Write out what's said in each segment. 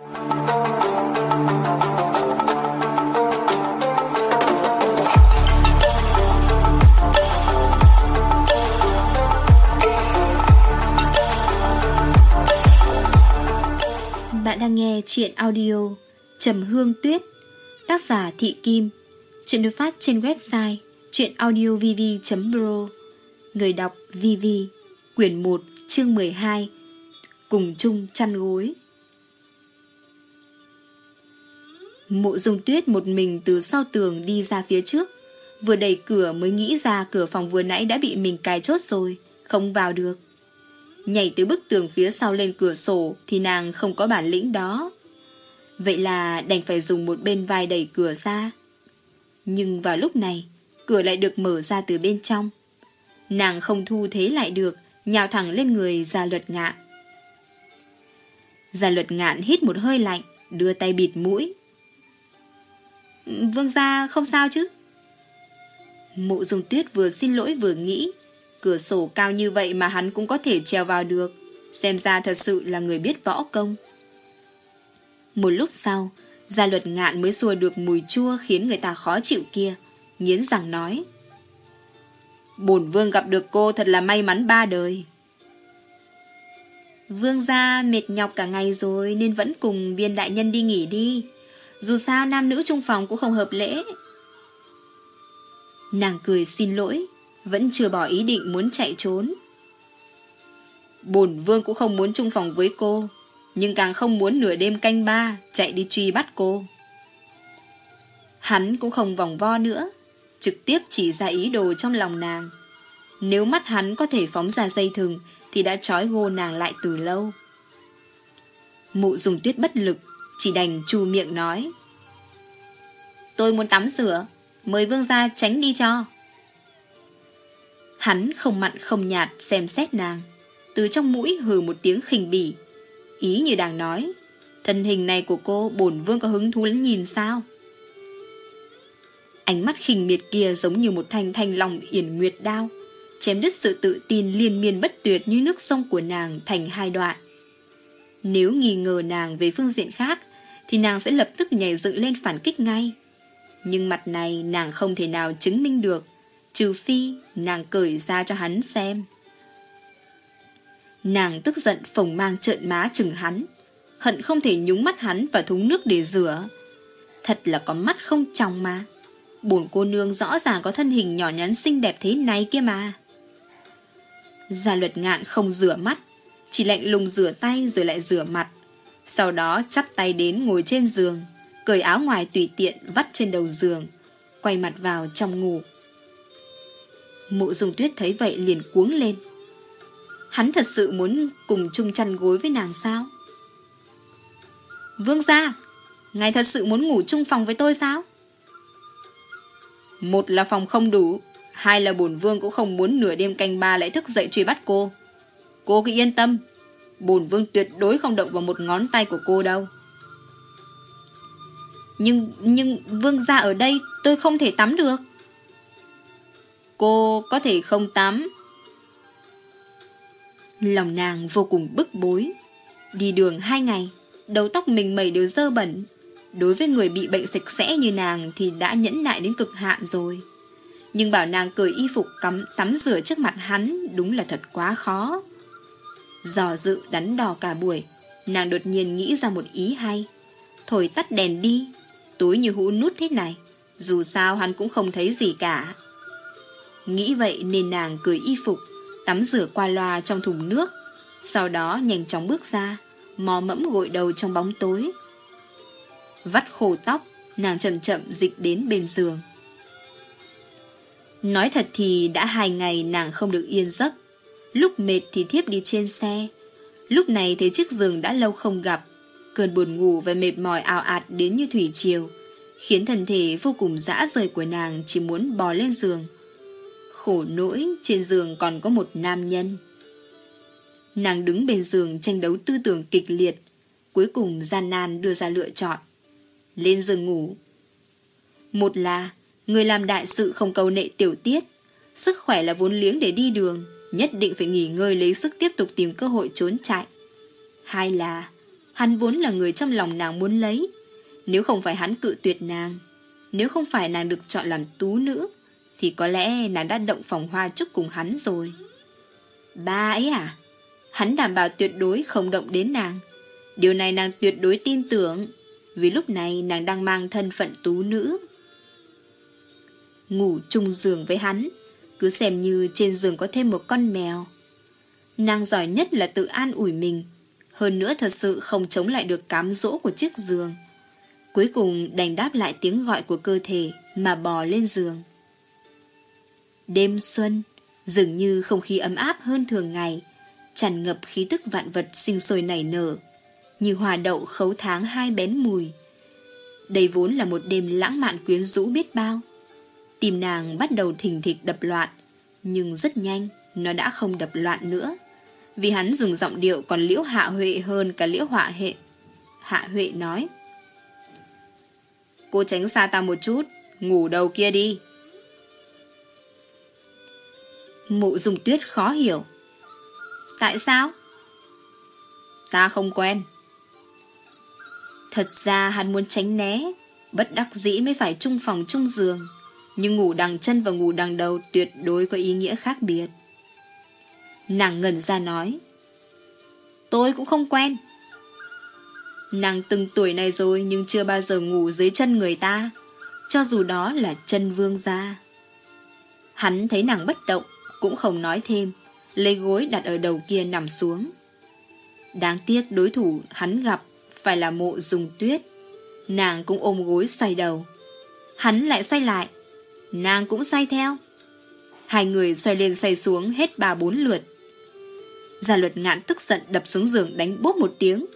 Bạn đang nghe chuyện audio Trầm Hương Tuyết, Tác giả Thị Kim. Chuyện được phát trên website chuyenaudiovv.pro Người đọc VV Quyển 1 chương 12 Cùng chung chăn gối. Mộ dung tuyết một mình từ sau tường đi ra phía trước. Vừa đẩy cửa mới nghĩ ra cửa phòng vừa nãy đã bị mình cài chốt rồi, Không vào được. Nhảy từ bức tường phía sau lên cửa sổ Thì nàng không có bản lĩnh đó. Vậy là đành phải dùng một bên vai đẩy cửa ra. Nhưng vào lúc này, Cửa lại được mở ra từ bên trong. Nàng không thu thế lại được, Nhào thẳng lên người Gia luật ngạn. Gia luật ngạn hít một hơi lạnh, Đưa tay bịt mũi. Vương gia không sao chứ? Mộ dung tuyết vừa xin lỗi vừa nghĩ, Cửa sổ cao như vậy mà hắn cũng có thể trèo vào được, Xem ra thật sự là người biết võ công. Một lúc sau, Gia luật ngạn mới xua được mùi chua Khiến người ta khó chịu kia, Nghiến rằng nói. Bổn vương gặp được cô thật là may mắn ba đời. Vương gia mệt nhọc cả ngày rồi Nên vẫn cùng viên đại nhân đi nghỉ đi. Dù sao nam nữ trung phòng cũng không hợp lễ. Nàng cười xin lỗi, Vẫn chưa bỏ ý định muốn chạy trốn. Bổn vương cũng không muốn chung phòng với cô, Nhưng càng không muốn nửa đêm canh ba Chạy đi truy bắt cô. Hắn cũng không vòng vo nữa, Trực tiếp chỉ ra ý đồ trong lòng nàng. Nếu mắt hắn có thể phóng ra dây thừng Thì đã trói gô nàng lại từ lâu. Mụ dùng tuyết bất lực chỉ đành chu miệng nói. Tôi muốn tắm rửa, Mời vương gia tránh đi cho. Hắn không mặn không nhạt xem xét nàng, Từ trong mũi hừ một tiếng khinh bỉ. Ý như đang nói, Thân hình này của cô bổn vương có hứng thú lắm nhìn sao? Ánh mắt khinh miệt kia giống như một thanh thanh lòng yển nguyệt đao, Chém đứt sự tự tin liên miên bất tuyệt như nước sông của nàng thành hai đoạn. Nếu nghi ngờ nàng về phương diện khác thì nàng sẽ lập tức nhảy dựng lên phản kích ngay. Nhưng mặt này, nàng không thể nào chứng minh được, Trừ phi nàng cởi ra cho hắn xem. Nàng tức giận phồng mang trợn má chừng hắn, Hận không thể nhúng mắt hắn vào thúng nước để rửa. Thật là có mắt không trong mà. Bổn cô nương rõ ràng có thân hình nhỏ nhắn xinh đẹp thế này kia mà. Gia luật ngạn không rửa mắt, Chỉ lạnh lùng rửa tay rồi lại rửa mặt. Sau đó chắp tay đến ngồi trên giường cởi áo ngoài tùy tiện vắt trên đầu giường, quay mặt vào trong ngủ. Mộ dùng tuyết thấy vậy liền cuống lên. Hắn thật sự muốn cùng chung chăn gối với nàng sao? Vương gia, ngài thật sự muốn ngủ chung phòng với tôi sao? Một là phòng không đủ, hai là bổn vương cũng không muốn nửa đêm canh ba lại thức dậy truy bắt cô. Cô cứ yên tâm, bùn vương tuyệt đối không động vào một ngón tay của cô đâu. Nhưng, nhưng vương gia ở đây tôi không thể tắm được. Cô có thể không tắm. Lòng nàng vô cùng bức bối. Đi đường hai ngày, đầu tóc mình mẩy đều dơ bẩn. Đối với người bị bệnh sạch sẽ như nàng thì đã nhẫn nại đến cực hạn rồi. Nhưng bảo nàng cởi y phục cắm tắm rửa trước mặt hắn đúng là thật quá khó. Dò dự đắn đò cả buổi, nàng đột nhiên nghĩ ra một ý hay. Thổi tắt đèn đi, tối như hũ nút thế này, dù sao hắn cũng không thấy gì cả. Nghĩ vậy nên nàng cười y phục, tắm rửa qua loa trong thùng nước, sau đó nhanh chóng bước ra, mò mẫm gội đầu trong bóng tối. Vắt khô tóc, nàng chậm chậm dịch đến bên giường. Nói thật thì đã hai ngày nàng không được yên giấc, lúc mệt thì thiếp đi trên xe, lúc này thấy chiếc giường đã lâu không gặp, Cơn buồn ngủ và mệt mỏi ảo ạt đến như thủy triều, khiến thân thể vô cùng dã rời của nàng chỉ muốn bò lên giường. Khổ nỗi trên giường còn có một nam nhân. Nàng đứng bên giường tranh đấu tư tưởng kịch liệt, cuối cùng gian nan đưa ra lựa chọn. Lên giường ngủ. Một là, người làm đại sự không cầu nệ tiểu tiết, sức khỏe là vốn liếng để đi đường, nhất định phải nghỉ ngơi lấy sức tiếp tục tìm cơ hội trốn chạy. Hai là, Hắn vốn là người trong lòng nàng muốn lấy. Nếu không phải hắn cự tuyệt nàng, nếu không phải nàng được chọn làm tú nữ, thì có lẽ nàng đã động phòng hoa chúc cùng hắn rồi. Ba ấy à? Hắn đảm bảo tuyệt đối không động đến nàng. Điều này nàng tuyệt đối tin tưởng, vì lúc này nàng đang mang thân phận tú nữ. Ngủ chung giường với hắn, cứ xem như trên giường có thêm một con mèo. Nàng giỏi nhất là tự an ủi mình, hơn nữa thật sự không chống lại được cám dỗ của chiếc giường. Cuối cùng đành đáp lại tiếng gọi của cơ thể mà bò lên giường. Đêm xuân, dường như không khí ấm áp hơn thường ngày, tràn ngập khí tức vạn vật sinh sôi nảy nở, như hòa đậu khấu tháng hai bén mùi. Đây vốn là một đêm lãng mạn quyến rũ biết bao. Tim nàng bắt đầu thình thịch đập loạn, nhưng rất nhanh nó đã không đập loạn nữa, vì hắn dùng giọng điệu còn liễu hạ huệ hơn cả liễu họa hệ. Hạ huệ nói, Cô tránh xa ta một chút, ngủ đầu kia đi. Mụ dùng tuyết khó hiểu. Tại sao? Ta không quen. Thật ra hắn muốn tránh né, bất đắc dĩ mới phải chung phòng chung giường. Nhưng ngủ đằng chân và ngủ đằng đầu tuyệt đối có ý nghĩa khác biệt. Nàng ngẩn ra nói. Tôi cũng không quen. Nàng từng tuổi này rồi nhưng chưa bao giờ ngủ dưới chân người ta, cho dù đó là chân vương gia. Hắn thấy nàng bất động, cũng không nói thêm, lấy gối đặt ở đầu kia nằm xuống. Đáng tiếc đối thủ hắn gặp phải là mộ dùng tuyết. Nàng cũng ôm gối xoay đầu. Hắn lại xoay lại. Nàng cũng say theo. Hai người xoay lên xoay xuống hết ba bốn lượt. Gia luật ngạn tức giận đập xuống giường đánh bốp một tiếng.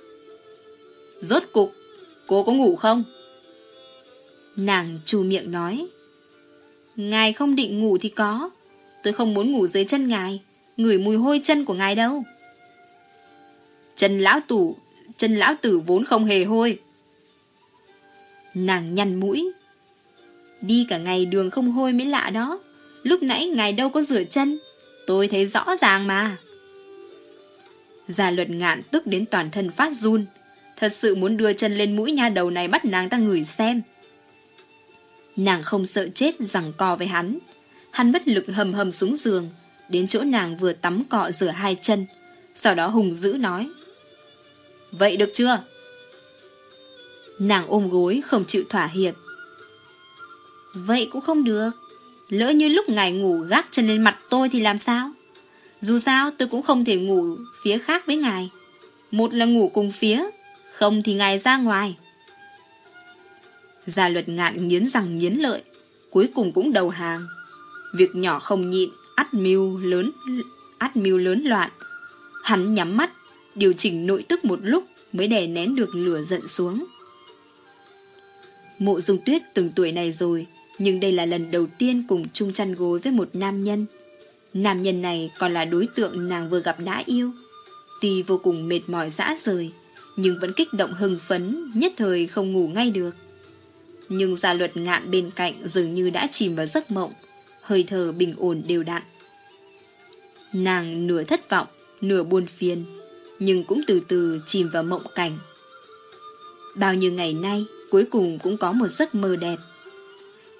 Rốt cục, cô có ngủ không? Nàng chù miệng nói. Ngài không định ngủ thì có. Tôi không muốn ngủ dưới chân ngài. Ngửi mùi hôi chân của ngài đâu. Chân lão tủ, chân lão tử vốn không hề hôi. Nàng nhăn mũi. Đi cả ngày đường không hôi mới lạ đó. Lúc nãy ngài đâu có rửa chân. Tôi thấy rõ ràng mà. Gia luật ngạn tức đến toàn thân phát run. Thật sự muốn đưa chân lên mũi nha đầu này bắt nàng ta ngửi xem. Nàng không sợ chết rằng co với hắn. Hắn bất lực hầm hầm xuống giường, đến chỗ nàng vừa tắm cọ rửa hai chân. Sau đó hùng dữ nói. Vậy được chưa? Nàng ôm gối không chịu thỏa hiệp. Vậy cũng không được. Lỡ như lúc ngài ngủ gác chân lên mặt tôi thì làm sao? Dù sao tôi cũng không thể ngủ phía khác với ngài. Một là ngủ cùng phía, không thì ngài ra ngoài. Gia luật ngạn nghiến răng nghiến lợi, cuối cùng cũng đầu hàng. Việc nhỏ không nhịn, Át mưu lớn, Át mưu lớn loạn. Hắn nhắm mắt, điều chỉnh nội tức một lúc mới đè nén được lửa giận xuống. Mộ dung tuyết từng tuổi này rồi, nhưng đây là lần đầu tiên cùng chung chăn gối với một nam nhân. Nam nhân này còn là đối tượng nàng vừa gặp đã yêu. Tuy vô cùng mệt mỏi dã rời, nhưng vẫn kích động hưng phấn, nhất thời không ngủ ngay được. Nhưng gia luật ngạn bên cạnh dường như đã chìm vào giấc mộng, hơi thở bình ổn đều đặn. Nàng nửa thất vọng, nửa buồn phiền, nhưng cũng từ từ chìm vào mộng cảnh. Bao nhiêu ngày nay, cuối cùng cũng có một giấc mơ đẹp.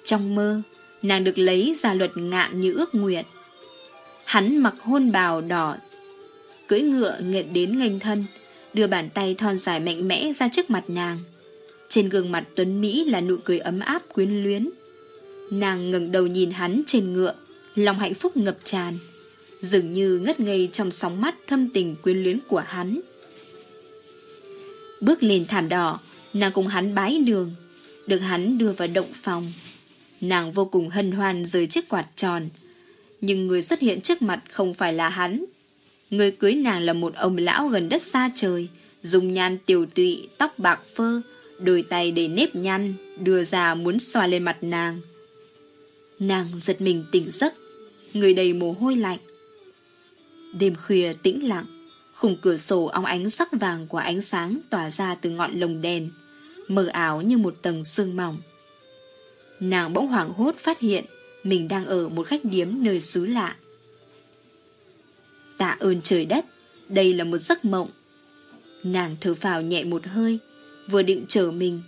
Trong mơ, nàng được lấy ra luật ngạn như ước nguyện. Hắn mặc hôn bào đỏ, cưỡi ngựa nghẹn đến nghênh thân, đưa bàn tay thon dài mạnh mẽ ra trước mặt nàng. Trên gương mặt Tuấn Mỹ là nụ cười ấm áp quyến luyến. Nàng ngẩng đầu nhìn hắn trên ngựa, lòng hạnh phúc ngập tràn, dường như ngất ngây trong sóng mắt thâm tình quyến luyến của hắn. Bước lên thảm đỏ, nàng cùng hắn bái đường, được hắn đưa vào động phòng. Nàng vô cùng hân hoan rời chiếc quạt tròn, nhưng người xuất hiện trước mặt không phải là hắn, Người cưới nàng là một ông lão gần đất xa trời, dùng nhan tiểu tụy, tóc bạc phơ, đôi tay để nếp nhăn, đưa ra muốn xoa lên mặt nàng. Nàng giật mình tỉnh giấc, người đầy mồ hôi lạnh. Đêm khuya tĩnh lặng, khung cửa sổ óng ánh sắc vàng của ánh sáng tỏa ra từ ngọn lồng đèn, mờ ảo như một tầng sương mỏng. Nàng bỗng hoảng hốt phát hiện mình đang ở một khách điếm nơi xứ lạ. Tạ ơn trời đất, đây là một giấc mộng. Nàng thở phào nhẹ một hơi, vừa định trở mình.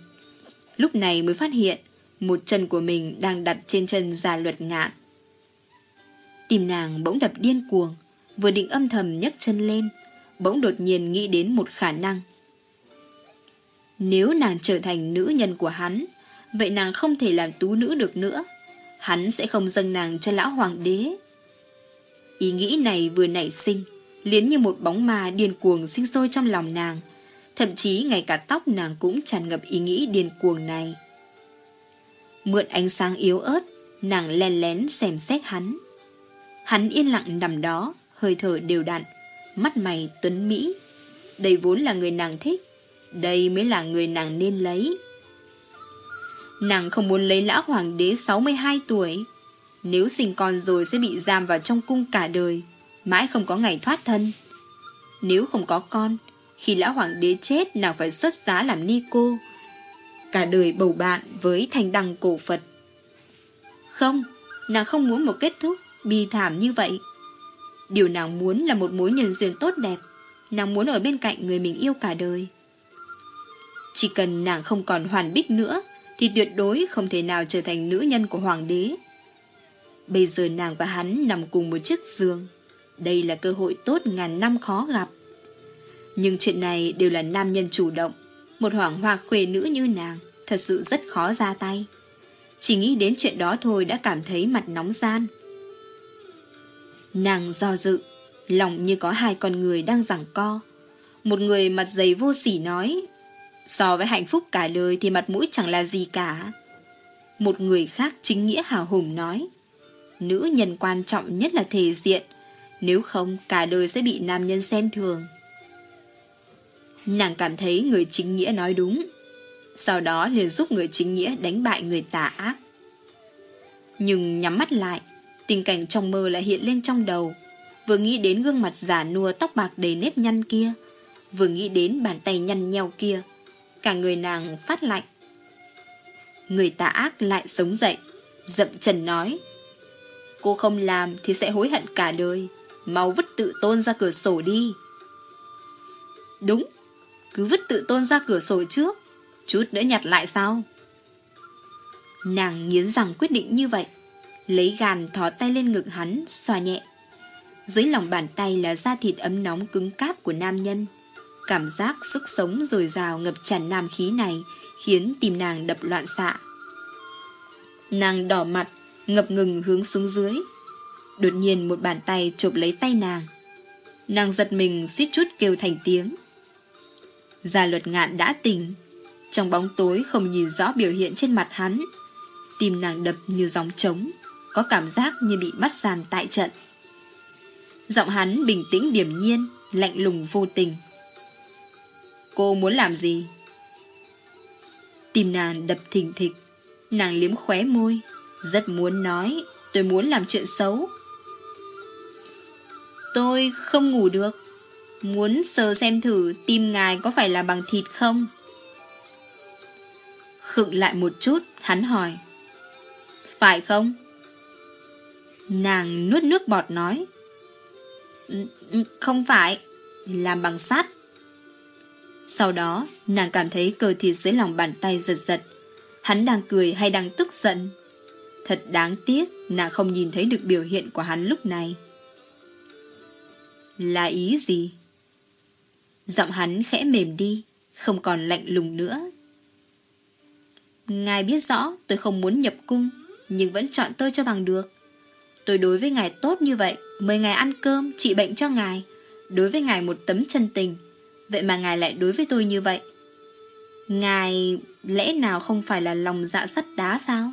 Lúc này mới phát hiện một chân của mình đang đặt trên chân già luật ngạn. tìm nàng bỗng đập điên cuồng, vừa định âm thầm nhấc chân lên, bỗng đột nhiên nghĩ đến một khả năng. Nếu nàng trở thành nữ nhân của hắn, vậy nàng không thể làm tú nữ được nữa. Hắn sẽ không dâng nàng cho lão hoàng đế. Ý nghĩ này vừa nảy sinh, liến như một bóng ma điên cuồng sinh sôi trong lòng nàng. Thậm chí ngay cả tóc nàng cũng tràn ngập ý nghĩ điên cuồng này. Mượn ánh sáng yếu ớt, nàng len lén xem xét hắn. Hắn yên lặng nằm đó, hơi thở đều đặn, mắt mày tuấn Mỹ. Đây vốn là người nàng thích, đây mới là người nàng nên lấy. Nàng không muốn lấy lão hoàng đế 62 tuổi. Nếu sinh con rồi sẽ bị giam vào trong cung cả đời, mãi không có ngày thoát thân. Nếu không có con, khi lão hoàng đế chết nàng phải xuất giá làm ni cô. Cả đời bầu bạn với thành đăng cổ Phật. Không, nàng không muốn một kết thúc bi thảm như vậy. Điều nàng muốn là một mối nhân duyên tốt đẹp. Nàng muốn ở bên cạnh người mình yêu cả đời. Chỉ cần nàng không còn hoàn bích nữa thì tuyệt đối không thể nào trở thành nữ nhân của hoàng đế. Bây giờ nàng và hắn nằm cùng một chiếc giường. Đây là cơ hội tốt ngàn năm khó gặp. Nhưng chuyện này đều là nam nhân chủ động. Một hoàng hoa khuê nữ như nàng thật sự rất khó ra tay. Chỉ nghĩ đến chuyện đó thôi đã cảm thấy mặt nóng gian. Nàng do dự, lòng như có hai con người đang giằng co. Một người mặt dày vô sỉ nói, so với hạnh phúc cả đời thì mặt mũi chẳng là gì cả. Một người khác chính nghĩa hào hùng nói, nữ nhân quan trọng nhất là thể diện, nếu không cả đời sẽ bị nam nhân xem thường. Nàng cảm thấy người chính nghĩa nói đúng, sau đó liền giúp người chính nghĩa đánh bại người tà ác. Nhưng nhắm mắt lại, Tình cảnh trong mơ lại hiện lên trong đầu Vừa nghĩ đến gương mặt giả nua tóc bạc đầy nếp nhăn kia Vừa nghĩ đến bàn tay nhăn nheo kia Cả người nàng phát lạnh Người tà ác lại sống dậy Dậm trần nói Cô không làm thì sẽ hối hận cả đời Mau vứt tự tôn ra cửa sổ đi Đúng Cứ vứt tự tôn ra cửa sổ trước Chút nữa nhặt lại sao Nàng nghiến rằng quyết định như vậy Lấy gàn thò tay lên ngực hắn, xoa nhẹ. Dưới lòng bàn tay là da thịt ấm nóng cứng cáp của nam nhân. Cảm giác sức sống dồi dào ngập tràn nam khí này khiến tim nàng đập loạn xạ. Nàng đỏ mặt, ngập ngừng hướng xuống dưới. Đột nhiên một bàn tay chụp lấy tay nàng. Nàng giật mình suýt chút kêu thành tiếng. Gia luật ngạn đã tỉnh. Trong bóng tối không nhìn rõ biểu hiện trên mặt hắn. Tim nàng đập như gióng trống có cảm giác như bị bắt sàn tại trận. Giọng hắn bình tĩnh điềm nhiên, lạnh lùng vô tình. Cô muốn làm gì? Tim nàng đập thình thịch, nàng liếm khóe môi, rất muốn nói, tôi muốn làm chuyện xấu. Tôi không ngủ được, muốn sờ xem thử tim ngài có phải là bằng thịt không? Khựng lại một chút, hắn hỏi. Phải không? Nàng nuốt nước bọt nói Không phải Làm bằng sắt sau đó nàng cảm thấy cơ thịt dưới lòng bàn tay giật giật. Hắn đang cười hay đang tức giận? Thật đáng tiếc Nàng không nhìn thấy được biểu hiện của hắn lúc này. Là ý gì? Giọng hắn khẽ mềm đi Không còn lạnh lùng nữa. Ngài biết rõ tôi không muốn nhập cung Nhưng vẫn chọn tôi cho bằng được. Tôi đối với ngài tốt như vậy, mời ngài ăn cơm, trị bệnh cho ngài, đối với ngài một tấm chân tình. Vậy mà ngài lại đối với tôi như vậy. Ngài lẽ nào không phải là lòng dạ sắt đá sao?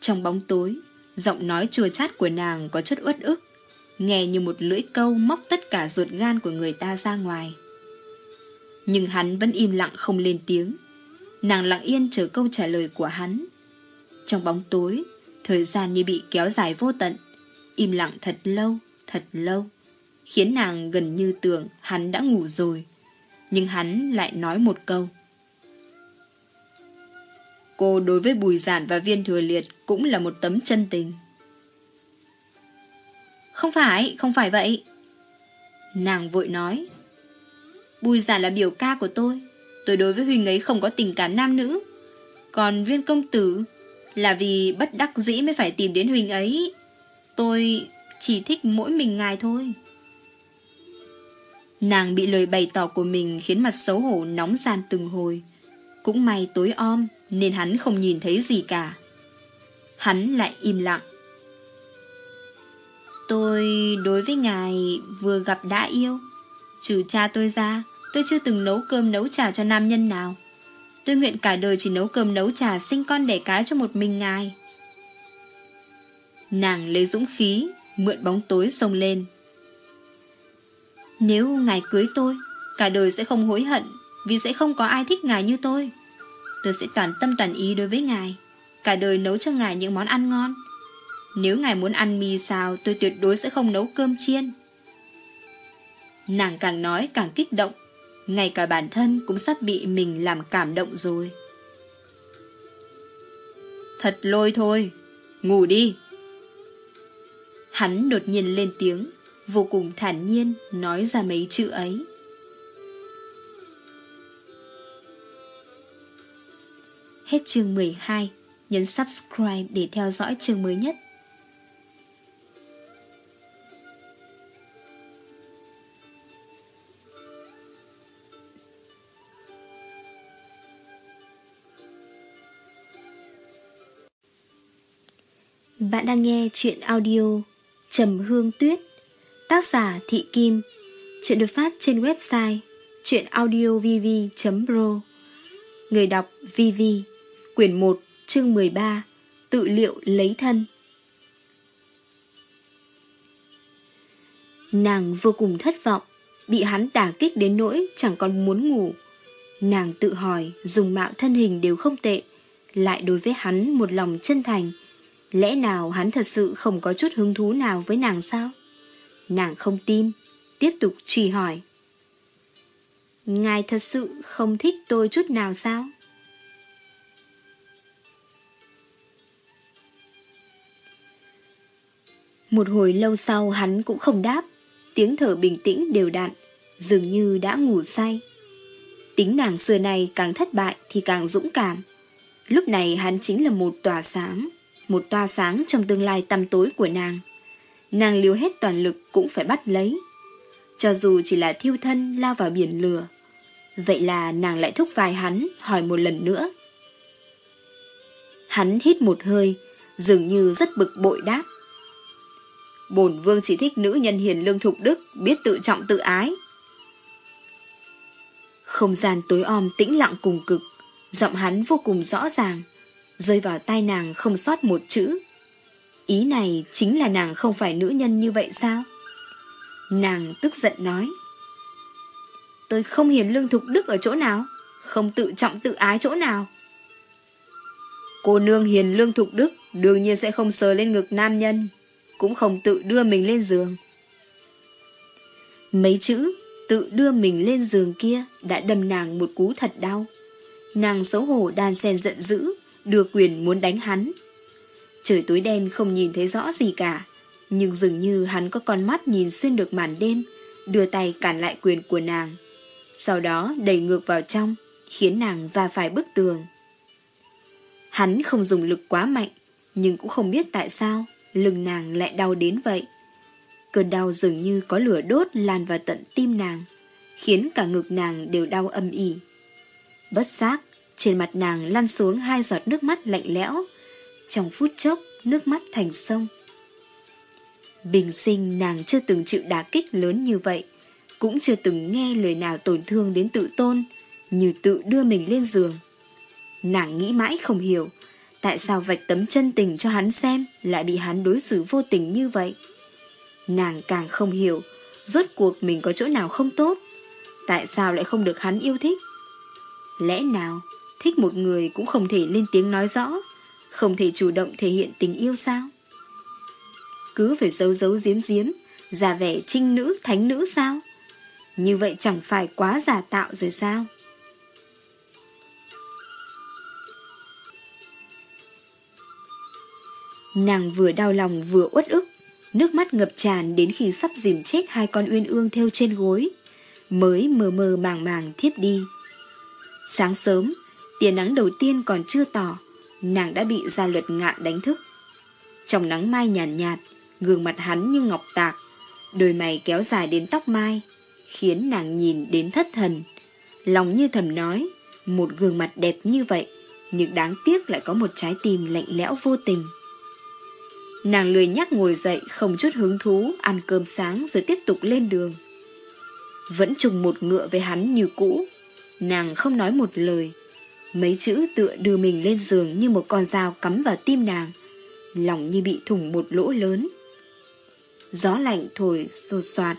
Trong bóng tối, giọng nói chua chát của nàng có chút uất ức, nghe như một lưỡi câu móc tất cả ruột gan của người ta ra ngoài. Nhưng hắn vẫn im lặng không lên tiếng. Nàng lặng yên chờ câu trả lời của hắn. Trong bóng tối, Thời gian như bị kéo dài vô tận Im lặng thật lâu, thật lâu Khiến nàng gần như tưởng hắn đã ngủ rồi Nhưng hắn lại nói một câu Cô đối với bùi giản và viên thừa liệt Cũng là một tấm chân tình Không phải, không phải vậy Nàng vội nói Bùi Giản là biểu ca của tôi. Tôi đối với Huynh ấy không có tình cảm nam nữ. Còn viên công tử là vì bất đắc dĩ mới phải tìm đến Huynh ấy. Tôi chỉ thích mỗi mình ngài thôi. Nàng bị lời bày tỏ của mình khiến mặt xấu hổ nóng gian từng hồi. Cũng may tối om nên hắn không nhìn thấy gì cả. Hắn lại im lặng. Tôi đối với ngài vừa gặp đã yêu. Trừ cha tôi ra, tôi chưa từng nấu cơm nấu trà cho nam nhân nào. Tôi nguyện cả đời chỉ nấu cơm nấu trà sinh con đẻ cái cho một mình ngài. Nàng lấy dũng khí, mượn bóng tối sông lên. Nếu ngài cưới tôi, cả đời sẽ không hối hận vì sẽ không có ai thích ngài như tôi. Tôi sẽ toàn tâm toàn ý đối với ngài, cả đời nấu cho ngài những món ăn ngon. Nếu ngài muốn ăn mì xào, tôi tuyệt đối sẽ không nấu cơm chiên. Nàng càng nói càng kích động, ngay cả bản thân cũng sắp bị mình làm cảm động rồi. Thật lôi thôi, ngủ đi. Hắn đột nhiên lên tiếng, vô cùng thản nhiên nói ra mấy chữ ấy. Hết chương 12, nhấn subscribe để theo dõi chương mới nhất. Bạn đang nghe chuyện audio Trầm Hương Tuyết Tác giả Thị Kim. Chuyện được phát trên website chuyenaudiovv.pro Người đọc VV Quyển 1 chương 13 Tự liệu lấy thân. Nàng vô cùng thất vọng, Bị hắn đả kích đến nỗi chẳng còn muốn ngủ. Nàng tự hỏi Dùng mạo thân hình đều không tệ, Lại đối với hắn một lòng chân thành. Lẽ nào hắn thật sự không có chút hứng thú nào với nàng sao? Nàng không tin, tiếp tục truy hỏi. Ngài thật sự không thích tôi chút nào sao? Một hồi lâu sau hắn cũng không đáp, tiếng thở bình tĩnh đều đặn, dường như đã ngủ say. Tính nàng xưa này càng thất bại thì càng dũng cảm. Lúc này hắn chính là một tòa sáng, một toa sáng trong tương lai tăm tối của nàng. Nàng liều hết toàn lực cũng phải bắt lấy. Cho dù chỉ là thiêu thân lao vào biển lửa. Vậy là nàng lại thúc vai hắn hỏi một lần nữa. Hắn hít một hơi, dường như rất bực bội đáp. Bổn vương chỉ thích nữ nhân hiền lương thục đức, biết tự trọng tự ái. Không gian tối om tĩnh lặng cùng cực, giọng hắn vô cùng rõ ràng rơi vào tai nàng không sót một chữ. Ý này chính là nàng không phải nữ nhân như vậy sao? Nàng tức giận nói. Tôi không hiền lương thục đức ở chỗ nào, không tự trọng tự ái chỗ nào. Cô nương hiền lương thục đức đương nhiên sẽ không sờ lên ngực nam nhân, cũng không tự đưa mình lên giường. Mấy chữ tự đưa mình lên giường kia đã đâm nàng một cú thật đau. Nàng xấu hổ đan sen giận dữ, đưa quyền muốn đánh hắn. Trời tối đen không nhìn thấy rõ gì cả, nhưng dường như hắn có con mắt nhìn xuyên được màn đêm, đưa tay cản lại quyền của nàng. Sau đó đẩy ngược vào trong, khiến nàng va phải bức tường. Hắn không dùng lực quá mạnh, nhưng cũng không biết tại sao lưng nàng lại đau đến vậy. Cơn đau dường như có lửa đốt lan vào tận tim nàng, khiến cả ngực nàng đều đau âm ỉ. Bất giác, trên mặt nàng lăn xuống hai giọt nước mắt lạnh lẽo. Trong phút chốc, nước mắt thành sông. Bình sinh nàng chưa từng chịu đả kích lớn như vậy, cũng chưa từng nghe lời nào tổn thương đến tự tôn, như tự đưa mình lên giường. Nàng nghĩ mãi không hiểu, tại sao vạch tấm chân tình cho hắn xem lại bị hắn đối xử vô tình như vậy. Nàng càng không hiểu, rốt cuộc mình có chỗ nào không tốt, tại sao lại không được hắn yêu thích. Lẽ nào Thích một người cũng không thể lên tiếng nói rõ không thể chủ động thể hiện tình yêu sao? Cứ phải giấu giấu giếm giếm Giả vẻ trinh nữ thánh nữ sao? Như vậy chẳng phải quá giả tạo rồi sao? Nàng vừa đau lòng vừa uất ức Nước mắt ngập tràn đến khi sắp dìm chết hai con uyên ương theo trên gối mới mờ mờ màng màng thiếp đi. Sáng sớm, tia nắng đầu tiên còn chưa tỏ, nàng đã bị gia luật ngạn đánh thức. Trong nắng mai nhàn nhạt, nhạt, gương mặt hắn như ngọc tạc, đôi mày kéo dài đến tóc mai, khiến nàng nhìn đến thất thần. Lòng như thầm nói, một gương mặt đẹp như vậy, nhưng đáng tiếc lại có một trái tim lạnh lẽo vô tình. Nàng lười nhắc ngồi dậy không chút hứng thú ăn cơm sáng rồi tiếp tục lên đường. Vẫn trùng một ngựa với hắn như cũ, nàng không nói một lời. Mấy chữ tựa đưa mình lên giường như một con dao cắm vào tim nàng, lòng như bị thủng một lỗ lớn. Gió lạnh thổi xô xoạt.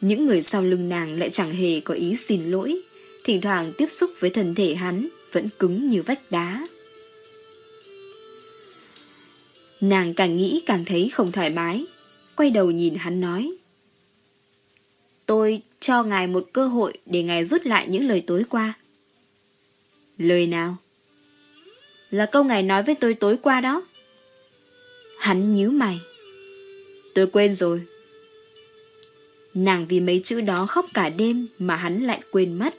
Những người sau lưng nàng lại chẳng hề có ý xin lỗi, thỉnh thoảng tiếp xúc với thân thể hắn vẫn cứng như vách đá. Nàng càng nghĩ càng thấy không thoải mái, quay đầu nhìn hắn nói. Tôi cho ngài một cơ hội để ngài rút lại những lời tối qua. Lời nào? Là câu ngài nói với tôi tối qua đó. Hắn nhíu mày. Tôi quên rồi. Nàng vì mấy chữ đó khóc cả đêm mà hắn lại quên mất.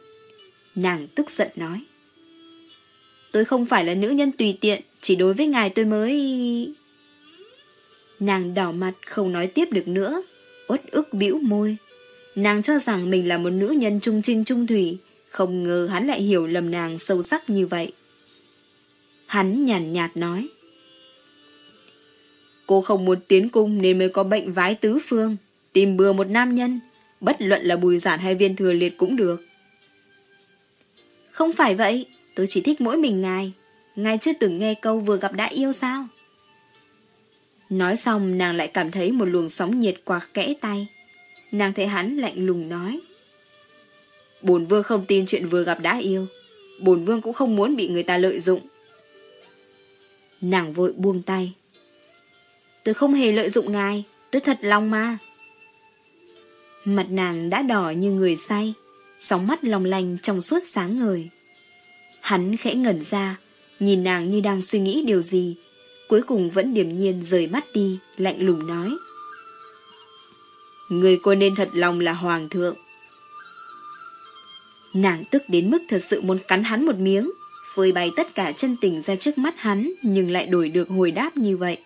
Nàng tức giận nói. Tôi không phải là nữ nhân tùy tiện, chỉ đối với ngài tôi mới... Nàng đỏ mặt không nói tiếp được nữa, uất ức bĩu môi. Nàng cho rằng mình là một nữ nhân trung trinh trung thủy, không ngờ hắn lại hiểu lầm nàng sâu sắc như vậy. Hắn nhàn nhạt nói. Cô không muốn tiến cung nên mới có bệnh vái tứ phương, tìm bừa một nam nhân, bất luận là bùi giản hay viên thừa liệt cũng được. Không phải vậy, tôi chỉ thích mỗi mình ngài. Ngài chưa từng nghe câu vừa gặp đã yêu sao? Nói xong nàng lại cảm thấy một luồng sóng nhiệt quạt kẽ tay. Nàng thấy hắn lạnh lùng nói. Bồn vương không tin chuyện vừa gặp đã yêu. Bồn vương cũng không muốn bị người ta lợi dụng. Nàng vội buông tay. Tôi không hề lợi dụng ngài, tôi thật lòng mà. Mặt nàng đã đỏ như người say, sóng mắt long lanh trong suốt sáng ngời. Hắn khẽ ngẩn ra, nhìn nàng như đang suy nghĩ điều gì, cuối cùng vẫn điềm nhiên rời mắt đi, lạnh lùng nói. Người cô nên thật lòng là hoàng thượng. Nàng tức đến mức thật sự muốn cắn hắn một miếng, phơi bày tất cả chân tình ra trước mắt hắn nhưng lại đổi được hồi đáp như vậy.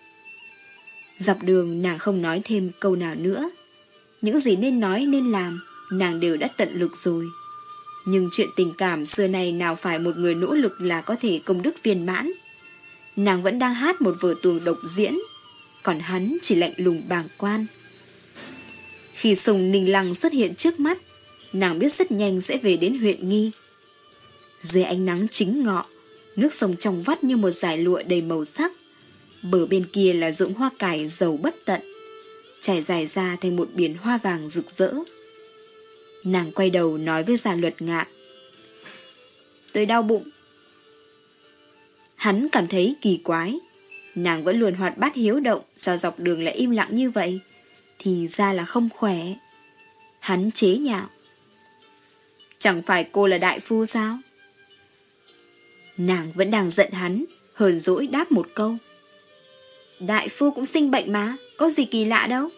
Dọc đường nàng không nói thêm câu nào nữa. Những gì nên nói nên làm, nàng đều đã tận lực rồi. Nhưng chuyện tình cảm xưa này nào phải một người nỗ lực là có thể công đức viên mãn. Nàng vẫn đang hát một vở tuồng độc diễn, còn hắn chỉ lạnh lùng bàng quan. Khi sông Ninh Lăng xuất hiện trước mắt, nàng biết rất nhanh sẽ về đến huyện Nghi. Dưới ánh nắng chính ngọ, nước sông trong vắt như một dải lụa đầy màu sắc. Bờ bên kia là ruộng hoa cải giàu bất tận, trải dài ra thành một biển hoa vàng rực rỡ. Nàng quay đầu nói với gia luật ngạn. Tôi đau bụng. Hắn cảm thấy kỳ quái. Nàng vẫn luôn hoạt bát hiếu động, sao dọc đường lại im lặng như vậy? Thì ra là không khỏe. Hắn chế nhạo. Chẳng phải cô là đại phu sao? Nàng vẫn đang giận hắn, hờn dỗi đáp một câu. Đại phu cũng sinh bệnh mà, có gì kỳ lạ đâu.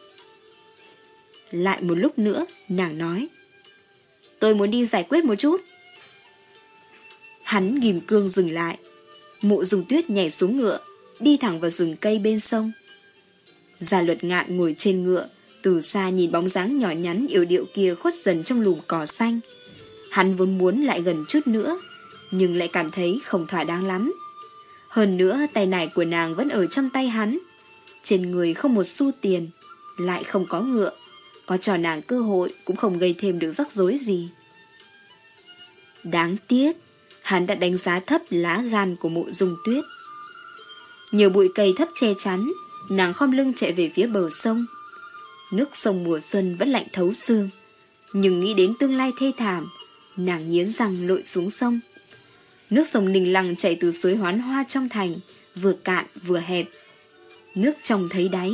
Lại một lúc nữa, nàng nói. Tôi muốn đi giải quyết một chút. Hắn ghim cương dừng lại. Mụ dùng tuyết nhảy xuống ngựa, đi thẳng vào rừng cây bên sông. Gia luật ngạn ngồi trên ngựa, từ xa nhìn bóng dáng nhỏ nhắn yếu điệu kia khuất dần trong lùm cỏ xanh. Hắn vốn muốn lại gần chút nữa, nhưng lại cảm thấy không thỏa đáng lắm. Hơn nữa tay nải của nàng vẫn ở trong tay hắn. Trên người không một xu tiền, lại không có ngựa. Có cho nàng cơ hội cũng không gây thêm được rắc rối gì. Đáng tiếc, hắn đã đánh giá thấp lá gan của mụ dung tuyết. Nhiều bụi cây thấp che chắn, nàng khom lưng chạy về phía bờ sông. Nước sông mùa xuân vẫn lạnh thấu xương, nhưng nghĩ đến tương lai thê thảm, nàng nghiến răng lội xuống sông. Nước sông Ninh Lăng chảy từ suối hoán hoa trong thành, vừa cạn vừa hẹp. Nước trong thấy đáy.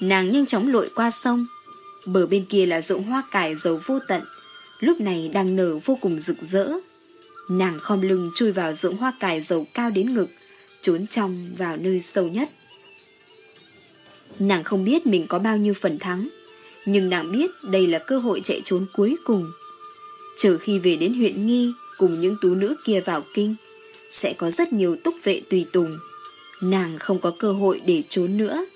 Nàng nhanh chóng lội qua sông. Bờ bên kia là ruộng hoa cải dầu vô tận, lúc này đang nở vô cùng rực rỡ. Nàng khom lưng chui vào ruộng hoa cải dầu cao đến ngực, trốn trong vào nơi sâu nhất. Nàng không biết mình có bao nhiêu phần thắng, nhưng nàng biết đây là cơ hội chạy trốn cuối cùng. Chờ khi về đến huyện Nghi cùng những tú nữ kia vào kinh, sẽ có rất nhiều túc vệ tùy tùng. Nàng không có cơ hội để trốn nữa.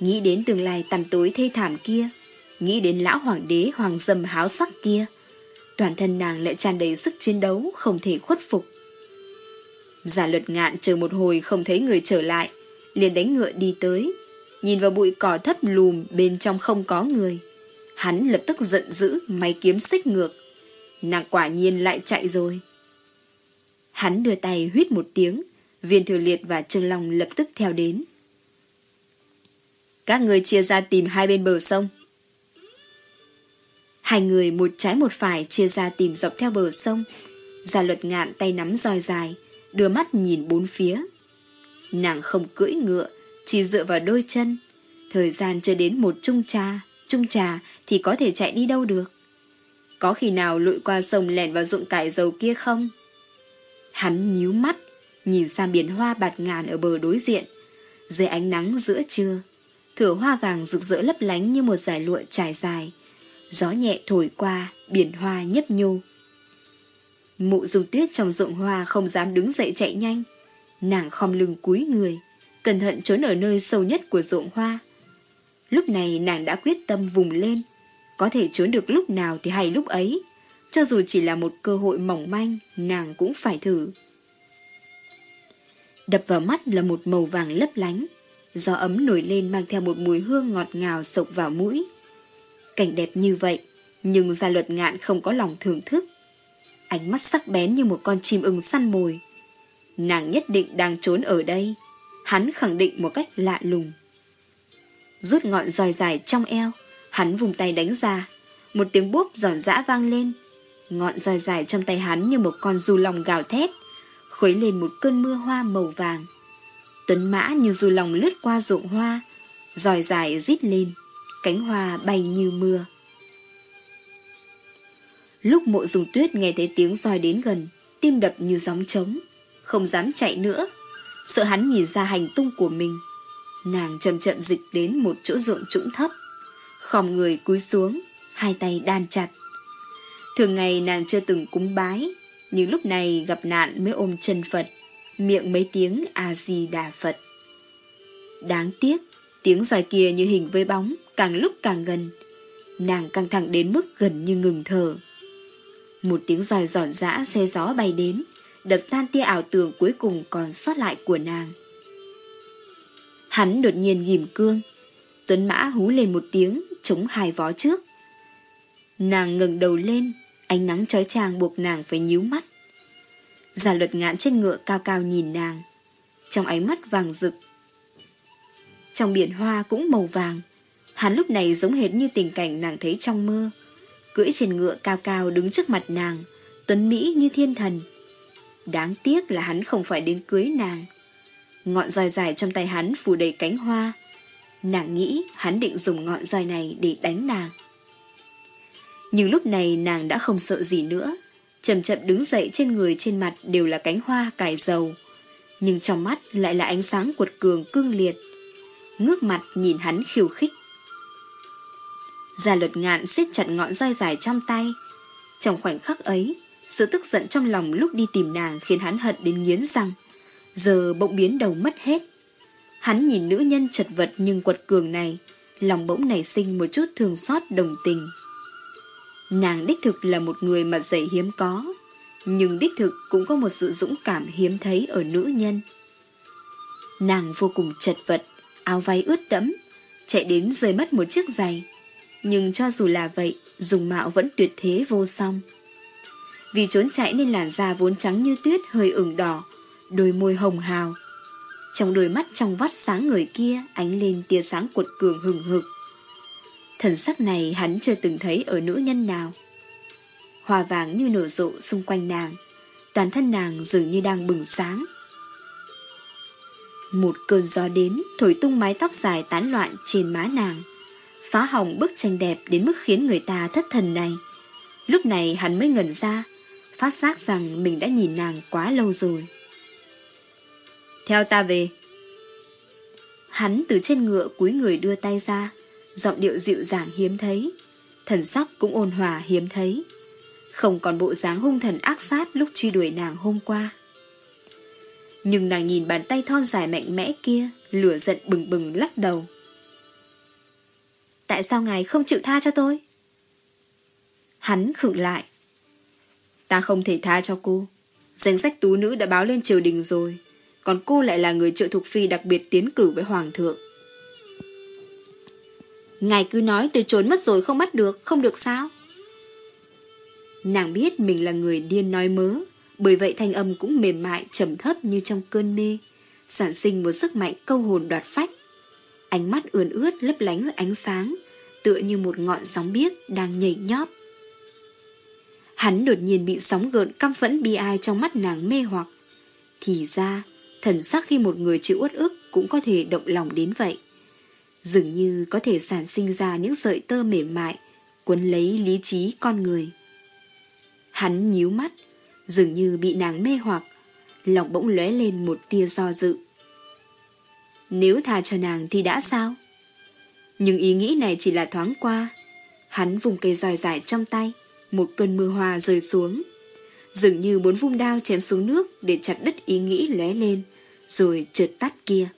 Nghĩ đến tương lai tăm tối thê thảm kia, nghĩ đến lão hoàng đế hoàng dâm háo sắc kia, toàn thân nàng lại tràn đầy sức chiến đấu không thể khuất phục. Giả luật ngạn chờ một hồi không thấy người trở lại, liền đánh ngựa đi tới, nhìn vào bụi cỏ thấp lùm bên trong không có người. Hắn lập tức giận dữ, máy kiếm xích ngược. Nàng quả nhiên lại chạy rồi. Hắn đưa tay huyết một tiếng, viên thừa liệt và Trương Long lập tức theo đến. Các người chia ra tìm hai bên bờ sông. Hai người một trái một phải chia ra tìm dọc theo bờ sông. Gia luật ngạn tay nắm roi dài, đưa mắt nhìn bốn phía. Nàng không cưỡi ngựa, chỉ dựa vào đôi chân. Thời gian chưa đến một chung cha chung trà thì có thể chạy đi đâu được. Có khi nào lội qua sông lẻn vào dụng cải dầu kia không? Hắn nhíu mắt, nhìn sang biển hoa bạt ngàn ở bờ đối diện. Dưới ánh nắng giữa trưa, thửa hoa vàng rực rỡ lấp lánh như một dải lụa trải dài. Gió nhẹ thổi qua, biển hoa nhấp nhô. Mụ dùng tuyết trong ruộng hoa không dám đứng dậy chạy nhanh. Nàng khom lưng cúi người, cẩn thận trốn ở nơi sâu nhất của ruộng hoa. Lúc này nàng đã quyết tâm vùng lên, có thể trốn được lúc nào thì hay lúc ấy. Cho dù chỉ là một cơ hội mỏng manh, nàng cũng phải thử. Đập vào mắt là một màu vàng lấp lánh, gió ấm nổi lên mang theo một mùi hương ngọt ngào sộc vào mũi. Cảnh đẹp như vậy, nhưng gia luật ngạn không có lòng thưởng thức. Ánh mắt sắc bén như một con chim ưng săn mồi. Nàng nhất định đang trốn ở đây. Hắn khẳng định một cách lạ lùng. Rút ngọn roi dài trong eo, hắn vùng tay đánh ra. Một tiếng bốp giòn giã vang lên. Ngọn roi dài trong tay hắn như một con du lòng gào thét, khuấy lên một cơn mưa hoa màu vàng. Tuấn mã như du lòng lướt qua ruộng hoa, roi dài rít lên, cánh hoa bay như mưa. Lúc mộ dùng tuyết nghe thấy tiếng roi đến gần, tim đập như gióng trống, không dám chạy nữa, sợ hắn nhìn ra hành tung của mình. Nàng chậm chậm dịch đến một chỗ ruộng trũng thấp, khom người cúi xuống, hai tay đan chặt. Thường ngày nàng chưa từng cúng bái, nhưng lúc này gặp nạn mới ôm chân Phật, miệng mấy tiếng A-di-đà Phật. Đáng tiếc, tiếng dài kia như hình với bóng, càng lúc càng gần. Nàng căng thẳng đến mức gần như ngừng thở. Một tiếng dài giòn giã xe gió bay đến, đập tan tia ảo tưởng cuối cùng còn sót lại của nàng. Hắn đột nhiên ghim cương, Tuấn Mã hú lên một tiếng, chống hai vó trước. Nàng ngừng đầu lên, ánh nắng trói chang buộc nàng phải nhíu mắt. Giả luật ngạn trên ngựa cao cao nhìn nàng, trong ánh mắt vàng rực. Trong biển hoa cũng màu vàng, hắn lúc này giống hệt như tình cảnh nàng thấy trong mơ. Cưỡi trên ngựa cao cao đứng trước mặt nàng, tuấn Mỹ như thiên thần. Đáng tiếc là hắn không phải đến cưới nàng. Ngọn roi dài trong tay hắn phủ đầy cánh hoa. Nàng nghĩ hắn định dùng ngọn roi này để đánh nàng. Nhưng lúc này nàng đã không sợ gì nữa. Chậm chậm đứng dậy trên người trên mặt đều là cánh hoa cải dầu. Nhưng trong mắt lại là ánh sáng cuột cường cương liệt. Ngước mặt nhìn hắn khiêu khích. Gia luật ngạn siết chặt ngọn roi dài trong tay. Trong khoảnh khắc ấy, sự tức giận trong lòng lúc đi tìm nàng khiến hắn hận đến nghiến răng. Giờ bỗng biến đầu mất hết. Hắn nhìn nữ nhân chật vật nhưng quật cường này, lòng bỗng nảy sinh một chút thương xót đồng tình. Nàng đích thực là một người mà dạy hiếm có, nhưng đích thực cũng có một sự dũng cảm hiếm thấy ở nữ nhân. Nàng vô cùng chật vật, áo váy ướt đẫm, chạy đến rơi mất một chiếc giày. Nhưng cho dù là vậy, dùng mạo vẫn tuyệt thế vô song. Vì trốn chạy nên làn da vốn trắng như tuyết hơi ửng đỏ, đôi môi hồng hào. Trong đôi mắt trong vắt sáng người kia ánh lên tia sáng cuột cường hừng hực. Thần sắc này hắn chưa từng thấy ở nữ nhân nào. Hoa vàng như nở rộ xung quanh nàng, toàn thân nàng dường như đang bừng sáng. Một cơn gió đến thổi tung mái tóc dài tán loạn trên má nàng, phá hỏng bức tranh đẹp đến mức khiến người ta thất thần này. Lúc này hắn mới ngẩn ra, phát giác rằng mình đã nhìn nàng quá lâu rồi. Theo ta về. Hắn từ trên ngựa cúi người đưa tay ra, giọng điệu dịu dàng hiếm thấy, thần sắc cũng ôn hòa hiếm thấy. không còn bộ dáng hung thần ác sát lúc truy đuổi nàng hôm qua. Nhưng nàng nhìn bàn tay thon dài mạnh mẽ kia, lửa giận bừng bừng lắc đầu. Tại sao ngài không chịu tha cho tôi? Hắn khựng lại. Ta không thể tha cho cô. Danh sách tú nữ đã báo lên triều đình rồi. Còn cô lại là người trợ thục phi đặc biệt tiến cử với hoàng thượng. Ngài cứ nói tôi trốn mất rồi không bắt được, không được sao? Nàng biết mình là người điên nói mớ, bởi vậy thanh âm cũng mềm mại, trầm thấp như trong cơn mê, sản sinh một sức mạnh câu hồn đoạt phách. Ánh mắt ươn ướt lấp lánh ánh sáng, tựa như một ngọn sóng biếc đang nhảy nhót. Hắn đột nhiên bị sóng gợn căm phẫn bi ai trong mắt nàng mê hoặc. Thì ra, thần sắc khi một người chịu uất ức cũng có thể động lòng đến vậy. Dường như có thể sản sinh ra những sợi tơ mềm mại, cuốn lấy lý trí con người. Hắn nhíu mắt, dường như bị nàng mê hoặc, lòng bỗng lóe lên một tia do dự. Nếu tha cho nàng thì đã sao? Nhưng ý nghĩ này chỉ là thoáng qua. Hắn vùng cây roi dài trong tay, một cơn mưa hoa rơi xuống. Dường như muốn vung đao chém xuống nước để chặt đứt ý nghĩ lóe lên, rồi trượt tắt kia.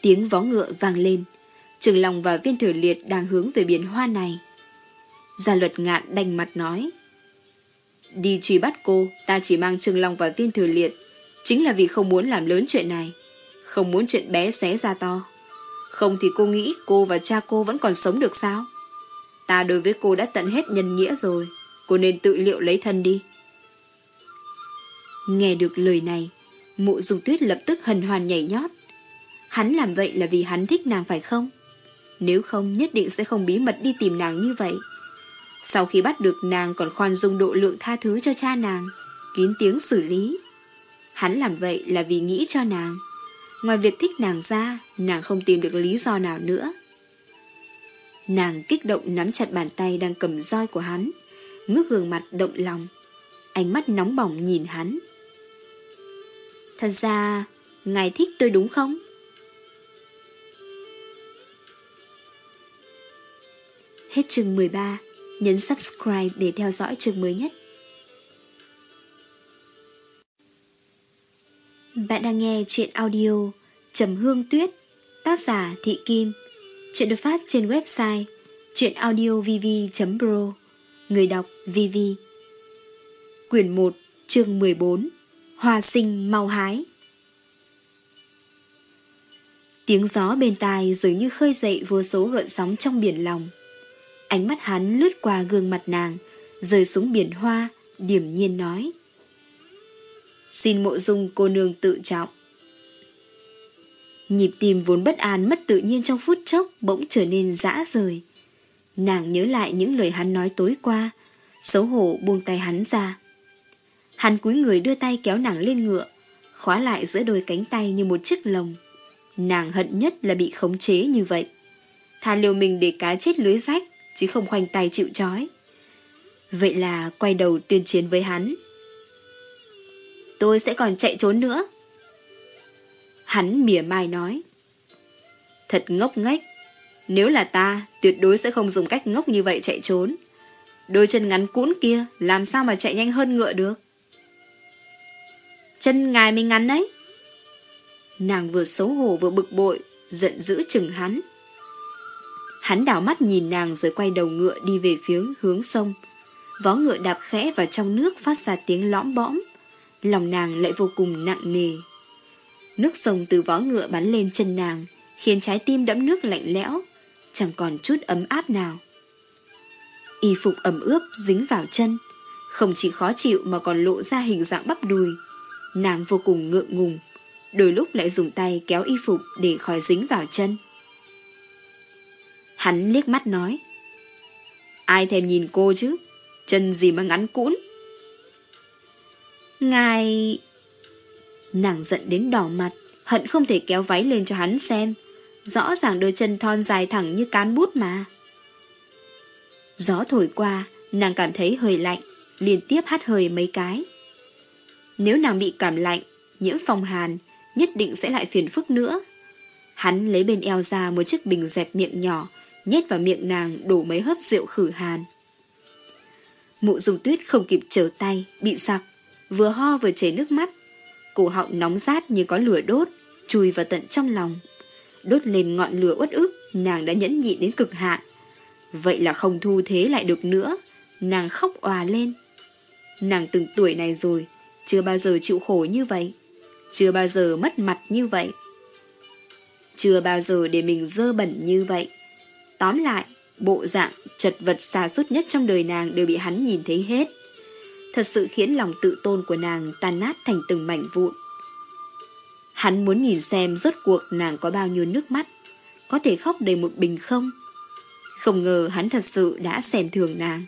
Tiếng vó ngựa vang lên, Trường Long và viên thừa liệt đang hướng về biển hoa này. Gia luật ngạn đành mặt nói. Đi truy bắt cô, ta chỉ mang Trường Long và viên thừa liệt, chính là vì không muốn làm lớn chuyện này, không muốn chuyện bé xé ra to. Không thì cô nghĩ cô và cha cô vẫn còn sống được sao? Ta đối với cô đã tận hết nhân nghĩa rồi, cô nên tự liệu lấy thân đi. Nghe được lời này, mụ dùng tuyết lập tức hần hoàn nhảy nhót. Hắn làm vậy là vì hắn thích nàng phải không? Nếu không nhất định sẽ không bí mật đi tìm nàng như vậy. Sau khi bắt được nàng còn khoan dung độ lượng tha thứ cho cha nàng, kín tiếng xử lý. Hắn làm vậy là vì nghĩ cho nàng. Ngoài việc thích nàng ra, nàng không tìm được lý do nào nữa. Nàng kích động nắm chặt bàn tay đang cầm roi của hắn, ngước gương mặt động lòng. Ánh mắt nóng bỏng nhìn hắn. Thật ra, ngài thích tôi đúng không? Hết chương 13, nhấn subscribe để theo dõi chương mới nhất. Bạn đang nghe chuyện audio Trầm Hương Tuyết, tác giả Thị Kim. Chuyện được phát trên website chuyenaudiovv.pro Người đọc VV Quyển 1, chương 14 Hoa sinh mau hái Tiếng gió bên tai dường như khơi dậy vô số gợn sóng trong biển lòng. Ánh mắt hắn lướt qua gương mặt nàng, rơi xuống biển hoa, điểm nhiên nói. Xin mộ dung cô nương tự trọng. Nhịp tim vốn bất an mất tự nhiên trong phút chốc bỗng trở nên dã rời. Nàng nhớ lại những lời hắn nói tối qua, xấu hổ buông tay hắn ra. Hắn cúi người đưa tay kéo nàng lên ngựa, khóa lại giữa đôi cánh tay như một chiếc lồng. Nàng hận nhất là bị khống chế như vậy. Thà liều mình để cá chết lưới rách, chứ không khoanh tay chịu trói. Vậy là quay đầu tuyên chiến với hắn. Tôi sẽ còn chạy trốn nữa. Hắn mỉa mai nói. Thật ngốc nghếch. Nếu là ta, tuyệt đối sẽ không dùng cách ngốc như vậy chạy trốn. Đôi chân ngắn cũn kia, làm sao mà chạy nhanh hơn ngựa được? Chân ngài mình ngắn đấy. Nàng vừa xấu hổ vừa bực bội, giận dữ chừng hắn. Hắn đảo mắt nhìn nàng rồi quay đầu ngựa đi về phía hướng sông. Vó ngựa đạp khẽ vào trong nước phát ra tiếng lõm bõm. Lòng nàng lại vô cùng nặng nề. Nước sông từ vó ngựa bắn lên chân nàng, khiến trái tim đẫm nước lạnh lẽo, chẳng còn chút ấm áp nào. Y phục ẩm ướp dính vào chân, không chỉ khó chịu mà còn lộ ra hình dạng bắp đùi. Nàng vô cùng ngượng ngùng, đôi lúc lại dùng tay kéo y phục để khỏi dính vào chân. Hắn liếc mắt nói. Ai thèm nhìn cô chứ? Chân gì mà ngắn cũn? Ngài... Nàng giận đến đỏ mặt, hận không thể kéo váy lên cho hắn xem. Rõ ràng đôi chân thon dài thẳng như cán bút mà. Gió thổi qua, nàng cảm thấy hơi lạnh, liên tiếp hắt hơi mấy cái. Nếu nàng bị cảm lạnh, nhiễm phong hàn, nhất định sẽ lại phiền phức nữa. Hắn lấy bên eo ra một chiếc bình dẹp miệng nhỏ, nhét vào miệng nàng đổ mấy hớp rượu khử hàn. Mụ dùng tuyết không kịp trở tay, bị sặc, vừa ho vừa chảy nước mắt. Cổ họng nóng rát như có lửa đốt, chui vào tận trong lòng. Đốt lên ngọn lửa uất ức, nàng đã nhẫn nhịn đến cực hạn. Vậy là không thu thế lại được nữa, nàng khóc òa lên. Nàng từng tuổi này rồi, chưa bao giờ chịu khổ như vậy, chưa bao giờ mất mặt như vậy. Chưa bao giờ để mình dơ bẩn như vậy. Tóm lại, bộ dạng chật vật xa sút nhất trong đời nàng đều bị hắn nhìn thấy hết. Thật sự khiến lòng tự tôn của nàng tan nát thành từng mảnh vụn. Hắn muốn nhìn xem rốt cuộc nàng có bao nhiêu nước mắt, có thể khóc đầy một bình không? Không ngờ hắn thật sự đã xem thường nàng.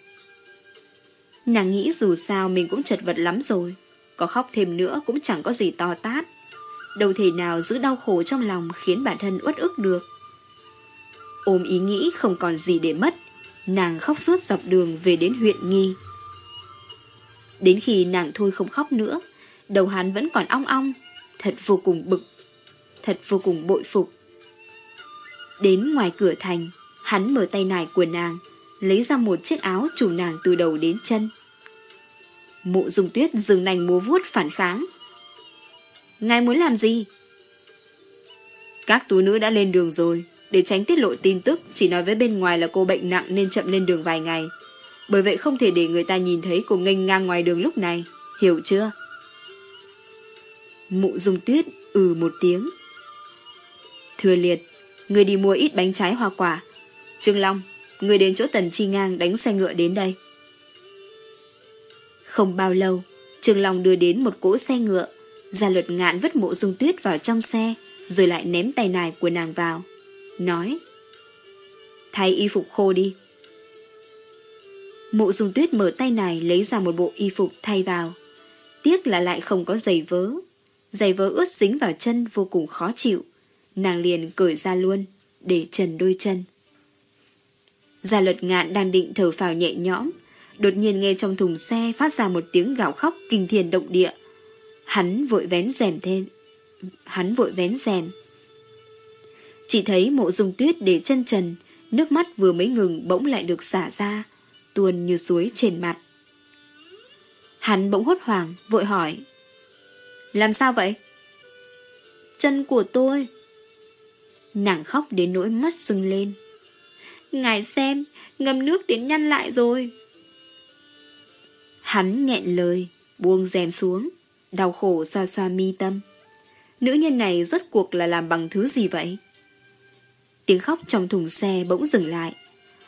Nàng nghĩ dù sao mình cũng chật vật lắm rồi, có khóc thêm nữa cũng chẳng có gì to tát. Đâu thể nào giữ đau khổ trong lòng khiến bản thân uất ức được. Ôm ý nghĩ không còn gì để mất, nàng khóc suốt dọc đường về đến huyện Nghi. Đến khi nàng thôi không khóc nữa, đầu hắn vẫn còn ong ong, thật vô cùng bực, thật vô cùng bội phục. Đến ngoài cửa thành, hắn mở tay nải của nàng, lấy ra một chiếc áo trùm nàng từ đầu đến chân. Mộ dùng tuyết dừng nành múa vuốt phản kháng. Ngài muốn làm gì? Các tú nữ đã lên đường rồi, để tránh tiết lộ tin tức, chỉ nói với bên ngoài là cô bệnh nặng nên chậm lên đường vài ngày. Bởi vậy không thể để người ta nhìn thấy cô nghênh ngang ngoài đường lúc này, hiểu chưa? Mụ dung tuyết ừ một tiếng. Thừa liệt, người đi mua ít bánh trái hoa quả. Trương Long, người đến chỗ tần chi ngang đánh xe ngựa đến đây. Không bao lâu, Trương Long đưa đến một cỗ xe ngựa. Gia luật ngạn vứt mộ dung tuyết vào trong xe, rồi lại ném tay nài của nàng vào. Nói, thay y phục khô đi. Mộ dung tuyết mở tay nải lấy ra một bộ y phục thay vào. Tiếc là lại không có giày vớ. Giày vớ ướt dính vào chân vô cùng khó chịu. Nàng liền cởi ra luôn, để trần đôi chân. Gia luật ngạn đang định thở phào nhẹ nhõm, đột nhiên nghe trong thùng xe phát ra một tiếng gào khóc kinh thiên động địa. Hắn vội vén rèm thêm. Hắn vội vén rèm. Chỉ thấy mộ dung tuyết để chân trần, nước mắt vừa mới ngừng bỗng lại được xả ra, tuôn như suối trên mặt. Hắn bỗng hốt hoảng, vội hỏi. Làm sao vậy? Chân của tôi. Nàng khóc đến nỗi mắt sưng lên. Ngài xem, ngâm nước đến nhăn lại rồi. Hắn nghẹn lời, buông rèm xuống, đau khổ xoa xoa mi tâm. Nữ nhân này rốt cuộc là làm bằng thứ gì vậy? Tiếng khóc trong thùng xe bỗng dừng lại.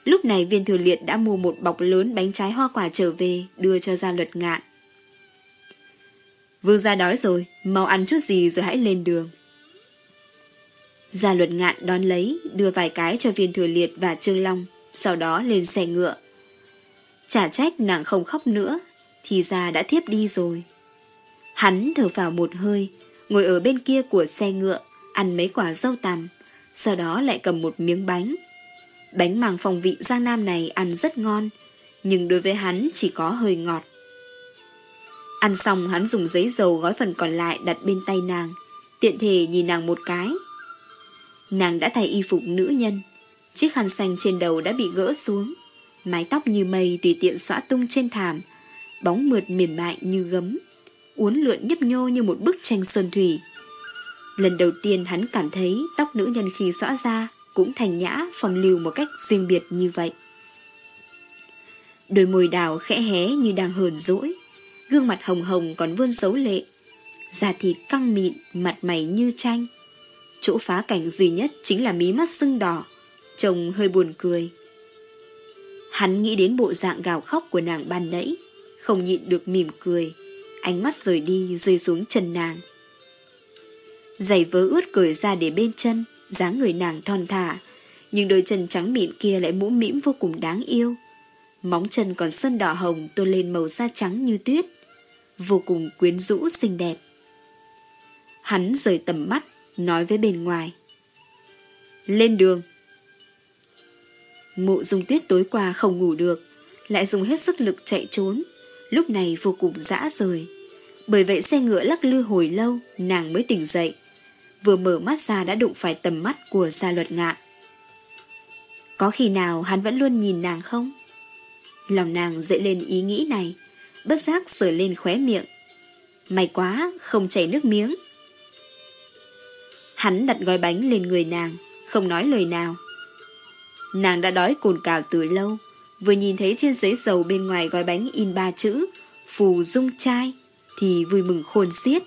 Lúc này viên thừa liệt đã mua một bọc lớn bánh trái hoa quả trở về đưa cho gia luật ngạn. Vương gia đói rồi, mau ăn chút gì rồi hãy lên đường. Gia luật ngạn đón lấy, đưa vài cái cho viên thừa liệt và Trương Long, sau đó lên xe ngựa. Chả trách nàng không khóc nữa, thì ra đã thiếp đi rồi. Hắn thở vào một hơi, ngồi ở bên kia của xe ngựa, ăn mấy quả dâu tằm, sau đó lại cầm một miếng bánh. Bánh màng phòng vị Giang Nam này ăn rất ngon, nhưng đối với hắn chỉ có hơi ngọt. Ăn xong hắn dùng giấy dầu gói phần còn lại đặt bên tay nàng, tiện thể nhìn nàng một cái. Nàng đã thay y phục nữ nhân, chiếc khăn xanh trên đầu đã bị gỡ xuống, mái tóc như mây tùy tiện xõa tung trên thảm, bóng mượt mềm mại như gấm, uốn lượn nhấp nhô như một bức tranh sơn thủy. Lần đầu tiên hắn cảm thấy tóc nữ nhân khi xõa ra cũng thành nhã phòng lưu một cách riêng biệt như vậy. Đôi môi đào khẽ hé như đang hờn dỗi, gương mặt hồng hồng còn vươn xấu lệ, da thịt căng mịn, mặt mày như tranh. Chỗ phá cảnh duy nhất chính là mí mắt sưng đỏ, trông hơi buồn cười. Hắn nghĩ đến bộ dạng gào khóc của nàng ban nãy, không nhịn được mỉm cười, ánh mắt rời đi rơi xuống chân nàng. Giày vớ ướt cởi ra để bên chân, dáng người nàng thon thả, nhưng đôi chân trắng mịn kia lại mũm mĩm vô cùng đáng yêu. Móng chân còn sân đỏ hồng tô lên màu da trắng như tuyết, vô cùng quyến rũ xinh đẹp. Hắn rời tầm mắt, nói với bên ngoài. Lên đường. Mụ dung tuyết tối qua không ngủ được, lại dùng hết sức lực chạy trốn, lúc này vô cùng dã rời. Bởi vậy xe ngựa lắc lư hồi lâu, nàng mới tỉnh dậy. Vừa mở mắt ra đã đụng phải tầm mắt của gia luật ngạn. Có khi nào hắn vẫn luôn nhìn nàng không? Lòng nàng dậy lên ý nghĩ này, bất giác sửa lên khóe miệng. May quá, không chảy nước miếng. Hắn đặt gói bánh lên người nàng, không nói lời nào. Nàng đã đói cồn cào từ lâu, vừa nhìn thấy trên giấy dầu bên ngoài gói bánh in ba chữ Phù Dung Trai, thì vui mừng khôn xiết.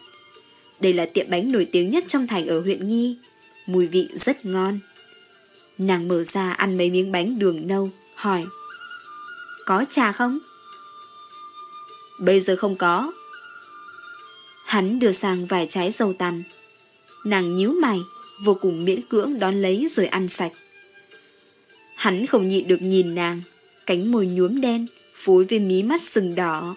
Đây là tiệm bánh nổi tiếng nhất trong thành ở huyện Nghi, mùi vị rất ngon. Nàng mở ra ăn mấy miếng bánh đường nâu, hỏi Có trà không? Bây giờ không có. Hắn đưa sang vài trái dầu tằm. Nàng nhíu mày, vô cùng miễn cưỡng đón lấy rồi ăn sạch. Hắn không nhịn được nhìn nàng, cánh môi nhuốm đen, phối với mí mắt sừng đỏ.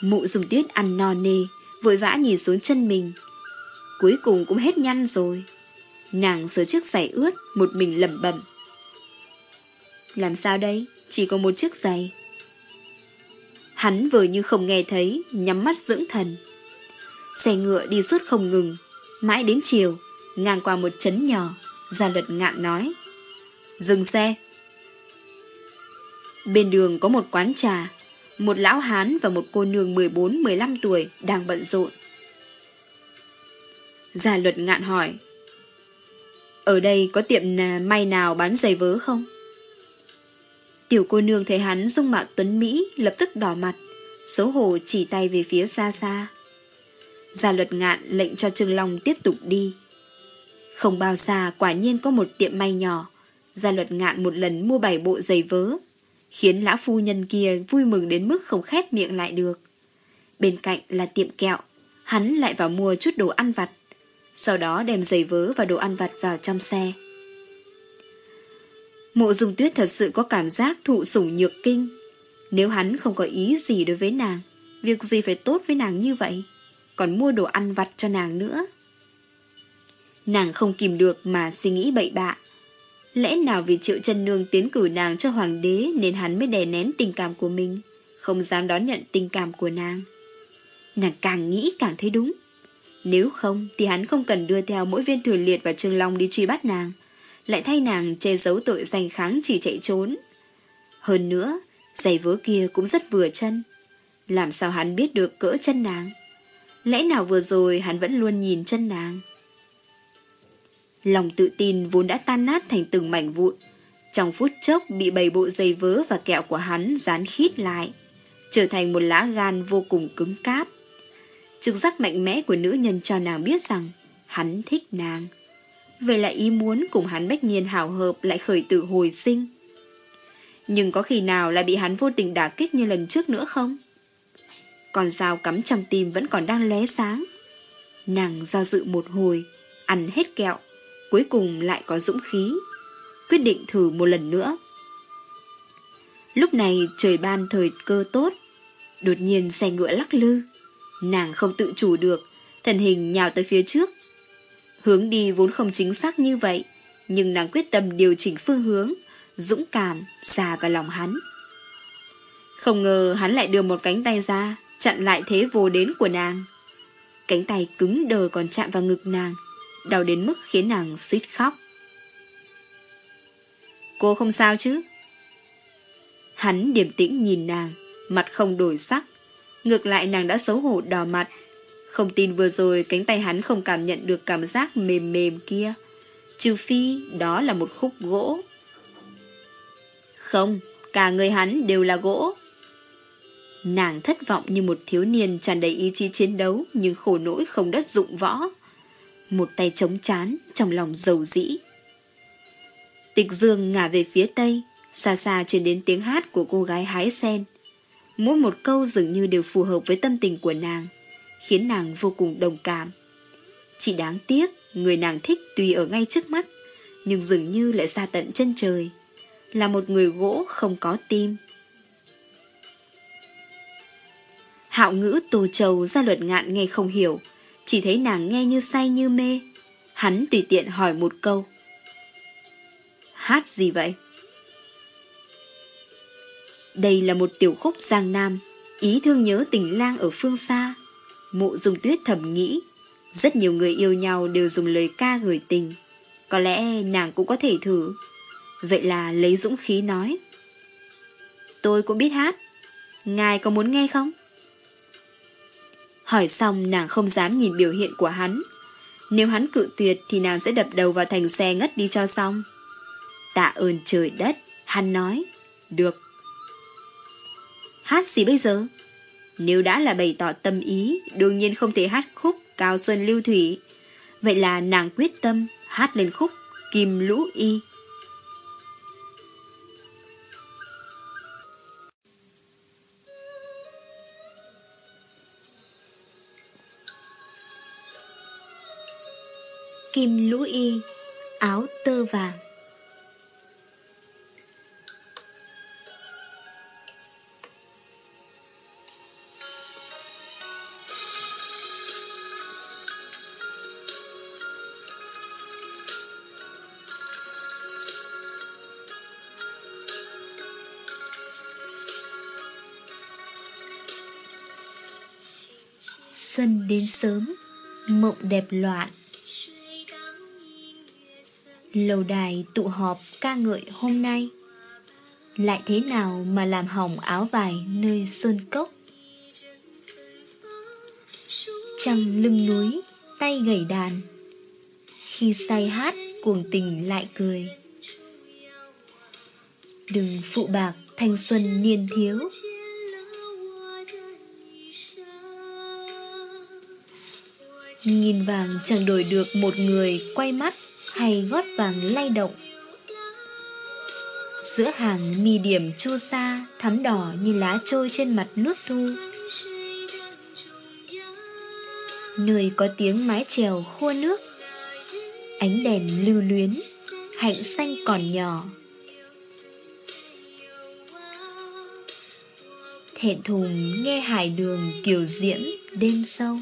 Mụ dùng tuyết ăn no nê, vội vã nhìn xuống chân mình. Cuối cùng cũng hết nhăn rồi. Nàng sửa chiếc giày ướt, một mình lẩm bẩm. Làm sao đây? Chỉ có một chiếc giày. Hắn vừa như không nghe thấy, nhắm mắt dưỡng thần. Xe ngựa đi suốt không ngừng, mãi đến chiều, ngang qua một chấn nhỏ, gia luật ngạn nói. Dừng xe. Bên đường có một quán trà, một lão hán và một cô nương 14-15 tuổi đang bận rộn. Gia luật ngạn hỏi, ở đây có tiệm à, may nào bán giày vớ không? Tiểu cô nương thấy hắn dung mạo tuấn Mỹ lập tức đỏ mặt, xấu hổ chỉ tay về phía xa xa. Gia luật ngạn lệnh cho Trương Long tiếp tục đi. Không bao xa quả nhiên có một tiệm may nhỏ. Gia luật ngạn một lần mua bảy bộ giày vớ, khiến lão phu nhân kia vui mừng đến mức không khép miệng lại được. Bên cạnh là tiệm kẹo, hắn lại vào mua chút đồ ăn vặt, sau đó đem giày vớ và đồ ăn vặt vào trong xe. Mộ dung tuyết thật sự có cảm giác thụ sủng nhược kinh. Nếu hắn không có ý gì đối với nàng, việc gì phải tốt với nàng như vậy, còn mua đồ ăn vặt cho nàng nữa. Nàng không kìm được mà suy nghĩ bậy bạ. Lẽ nào vì triệu chân nương tiến cử nàng cho hoàng đế nên hắn mới đè nén tình cảm của mình, không dám đón nhận tình cảm của nàng. Nàng càng nghĩ càng thấy đúng. Nếu không thì hắn không cần đưa theo mỗi viên thừa liệt và trường long đi truy bắt nàng, lại thay nàng che giấu tội danh kháng chỉ chạy trốn. Hơn nữa, giày vớ kia cũng rất vừa chân. Làm sao hắn biết được cỡ chân nàng? Lẽ nào vừa rồi hắn vẫn luôn nhìn chân nàng? Lòng tự tin vốn đã tan nát thành từng mảnh vụn. Trong phút chốc bị bầy bộ giày vớ và kẹo của hắn dán khít lại, trở thành một lá gan vô cùng cứng cáp. Trực giác mạnh mẽ của nữ nhân cho nàng biết rằng hắn thích nàng. Vậy là ý muốn cùng hắn bách nhiên hào hợp lại khởi tử hồi sinh. Nhưng có khi nào lại bị hắn vô tình đả kích như lần trước nữa không? Còn dao cắm trong tim vẫn còn đang lé sáng. Nàng do dự một hồi, ăn hết kẹo, cuối cùng lại có dũng khí. Quyết định thử một lần nữa. Lúc này trời ban thời cơ tốt, đột nhiên xe ngựa lắc lư. Nàng không tự chủ được, thần hình nhào tới phía trước. Hướng đi vốn không chính xác như vậy, nhưng nàng quyết tâm điều chỉnh phương hướng, dũng cảm, xà vào lòng hắn. Không ngờ hắn lại đưa một cánh tay ra, chặn lại thế vô đến của nàng. Cánh tay cứng đờ còn chạm vào ngực nàng, đau đến mức khiến nàng suýt khóc. Cô không sao chứ? Hắn điềm tĩnh nhìn nàng, mặt không đổi sắc. Ngược lại nàng đã xấu hổ đỏ mặt. Không tin vừa rồi cánh tay hắn không cảm nhận được cảm giác mềm mềm kia. Trừ phi đó là một khúc gỗ. Không, cả người hắn đều là gỗ. Nàng thất vọng như một thiếu niên tràn đầy ý chí chiến đấu nhưng khổ nỗi không đất dụng võ. Một tay chống chán trong lòng dầu dĩ. Tịch dương ngả về phía tây, xa xa truyền đến tiếng hát của cô gái hái sen. Mỗi một câu dường như đều phù hợp với tâm tình của nàng, khiến nàng vô cùng đồng cảm. Chỉ đáng tiếc, người nàng thích tuy ở ngay trước mắt, nhưng dường như lại xa tận chân trời. Là một người gỗ không có tim, Hạo ngữ Tô Châu ra luật ngạn nghe không hiểu, chỉ thấy nàng nghe như say như mê. Hắn tùy tiện hỏi một câu. Hát gì vậy? Đây là một tiểu khúc giang nam, ý thương nhớ tình lang ở phương xa. Mộ dùng tuyết thầm nghĩ, rất nhiều người yêu nhau đều dùng lời ca gửi tình. Có lẽ nàng cũng có thể thử. Vậy là lấy dũng khí nói. Tôi cũng biết hát. Ngài có muốn nghe không? Hỏi xong nàng không dám nhìn biểu hiện của hắn. Nếu hắn cự tuyệt thì nàng sẽ đập đầu vào thành xe ngất đi cho xong. Tạ ơn trời đất, hắn nói. Được. Hát gì bây giờ? Nếu đã là bày tỏ tâm ý, đương nhiên không thể hát khúc Cao Sơn Lưu Thủy. Vậy là nàng quyết tâm hát lên khúc Kim Lũ Y. Kim Lũ Y, áo tơ vàng. Mộng đẹp loạn. Lầu đài tụ họp ca ngợi hôm nay. Lại thế nào mà làm hỏng áo vải nơi sơn cốc? Trăng lưng núi, tay gầy đàn. Khi say hát cuồng tình lại cười. Đừng phụ bạc thanh xuân niên thiếu. Nghìn vàng chẳng đổi được một người quay mắt hay gót vàng lay động. Giữa hàng mi điểm chu sa thắm đỏ như lá trôi trên mặt nước thu. Nơi có tiếng mái chèo khua nước, ánh đèn lưu luyến, hạnh xanh còn nhỏ. Thẹn thùng nghe hải đường kiều diễm đêm sâu.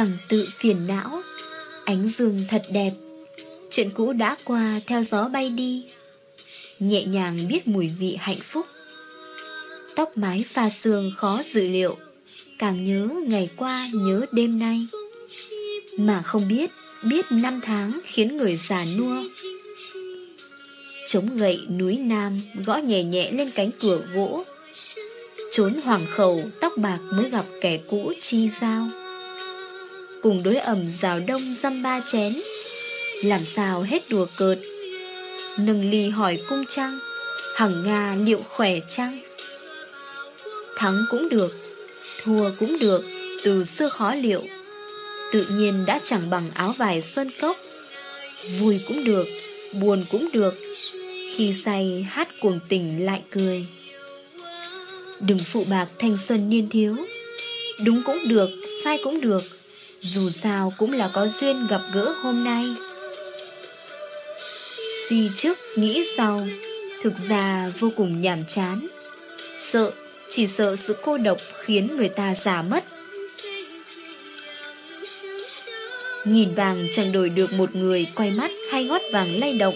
Chẳng tự phiền não. Ánh dương thật đẹp. Chuyện cũ đã qua, theo gió bay đi. Nhẹ nhàng biết mùi vị hạnh phúc. Tóc mái pha sương khó dự liệu. Càng nhớ ngày qua, nhớ đêm nay. Mà không biết biết năm tháng khiến người già nua. Chống gậy núi nam, gõ nhẹ nhẹ lên cánh cửa gỗ. Trốn hoàng khẩu, tóc bạc mới gặp kẻ cũ chi giao cùng đối ẩm rào đông dăm ba chén. Làm sao hết đùa cợt? Nâng ly hỏi cung trăng, hằng nga liệu khỏe chăng? Thắng cũng được, thua cũng được, từ xưa khó liệu. Tự nhiên đã chẳng bằng áo vải sơn cốc. Vui cũng được, buồn cũng được, khi say hát cuồng tình lại cười. Đừng phụ bạc thanh xuân niên thiếu, đúng cũng được, sai cũng được dù sao cũng là có duyên gặp gỡ hôm nay. Suy trước nghĩ sau, Thực ra vô cùng nhàm chán. Sợ, Chỉ sợ sự cô độc khiến người ta già mất. Nhìn vàng chẳng đổi được một người quay mắt hay gót vàng lay động.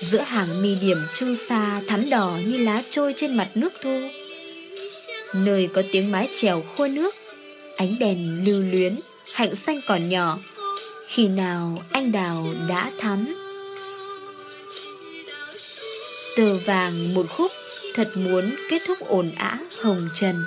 Giữa hàng mi điểm chu sa thắm đỏ như lá trôi trên mặt nước thu. Nơi có tiếng mái chèo khua nước, Ánh đèn lưu luyến hạnh xanh còn nhỏ. Khi nào anh đào đã thắm? Tờ vàng một khúc Thật muốn kết thúc ồn ã hồng trần.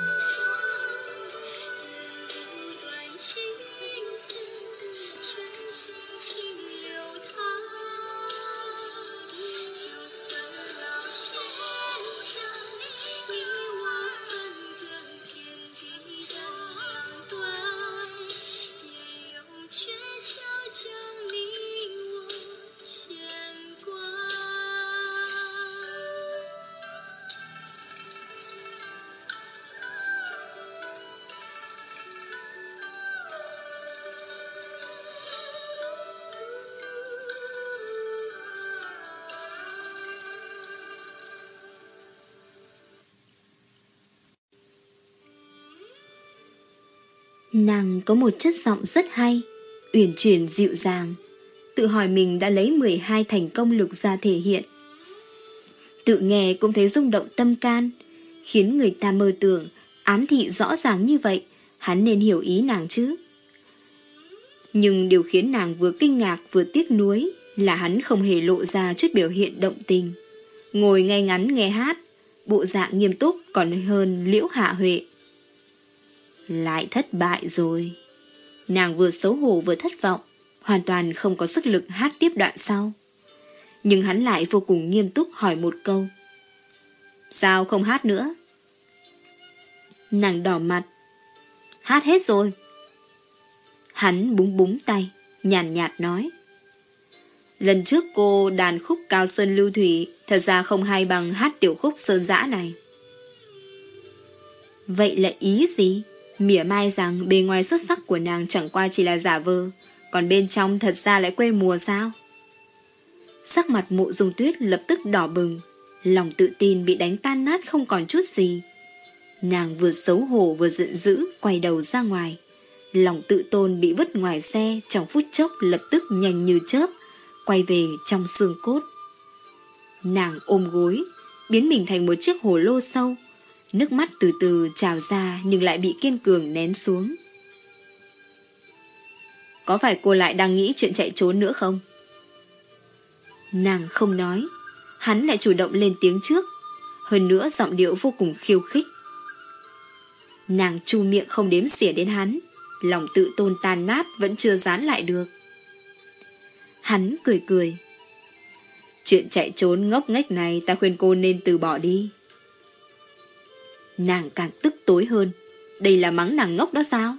Nàng có một chất giọng rất hay, uyển chuyển dịu dàng, tự hỏi mình đã lấy 12 thành công lực ra thể hiện. Tự nghe cũng thấy rung động tâm can, khiến người ta mơ tưởng, ám thị rõ ràng như vậy, hắn nên hiểu ý nàng chứ. Nhưng điều khiến nàng vừa kinh ngạc vừa tiếc nuối là hắn không hề lộ ra chút biểu hiện động tình. Ngồi ngay ngắn nghe hát, bộ dạng nghiêm túc còn hơn liễu hạ huệ. Lại thất bại rồi. Nàng vừa xấu hổ vừa thất vọng, hoàn toàn không có sức lực hát tiếp đoạn sau. Nhưng hắn lại vô cùng nghiêm túc hỏi một câu. Sao không hát nữa? Nàng đỏ mặt. Hát hết rồi. Hắn búng búng tay, nhàn nhạt nói. Lần trước cô đàn khúc cao sơn lưu thủy thật ra không hay bằng hát tiểu khúc sơn dã này. Vậy là ý gì? Mỉa mai rằng bề ngoài xuất sắc của nàng chẳng qua chỉ là giả vờ, còn bên trong thật ra lại quê mùa sao? Sắc mặt mụ dung tuyết lập tức đỏ bừng, lòng tự tin bị đánh tan nát không còn chút gì. Nàng vừa xấu hổ vừa giận dữ quay đầu ra ngoài. Lòng tự tôn bị vứt ngoài xe trong phút chốc lập tức nhanh như chớp, quay về trong xương cốt. Nàng ôm gối, biến mình thành một chiếc hồ lô sâu, Nước mắt từ từ trào ra nhưng lại bị kiên cường nén xuống. Có phải cô lại đang nghĩ chuyện chạy trốn nữa không? Nàng không nói, hắn lại chủ động lên tiếng trước, hơn nữa giọng điệu vô cùng khiêu khích. Nàng chu miệng không đếm xỉa đến hắn, lòng tự tôn tan nát vẫn chưa dán lại được. Hắn cười cười. Chuyện chạy trốn ngốc nghếch này ta khuyên cô nên từ bỏ đi. Nàng càng tức tối hơn. Đây là mắng nàng ngốc đó sao?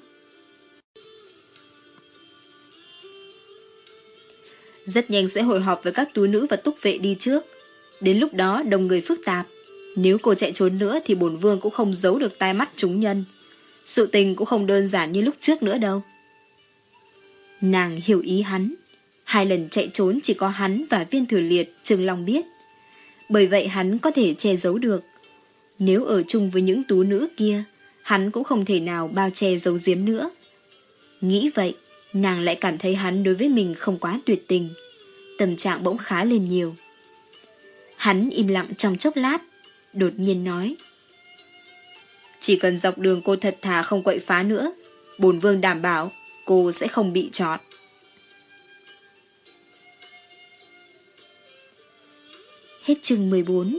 Rất nhanh sẽ hội họp với các tú nữ và túc vệ đi trước. Đến lúc đó, đồng người phức tạp. Nếu cô chạy trốn nữa thì bổn vương cũng không giấu được tai mắt chúng nhân. Sự tình cũng không đơn giản như lúc trước nữa đâu. Nàng hiểu ý hắn. Hai lần chạy trốn chỉ có hắn và viên thừa liệt Trừng Long biết. Bởi vậy hắn có thể che giấu được. Nếu ở chung với những tú nữ kia, hắn cũng không thể nào bao che giấu giếm nữa. Nghĩ vậy, nàng lại cảm thấy hắn đối với mình không quá tuyệt tình. Tâm trạng bỗng khá lên nhiều. Hắn im lặng trong chốc lát, đột nhiên nói. Chỉ cần dọc đường cô thật thà không quậy phá nữa, bồn vương đảm bảo cô sẽ không bị trọt. Hết chương 14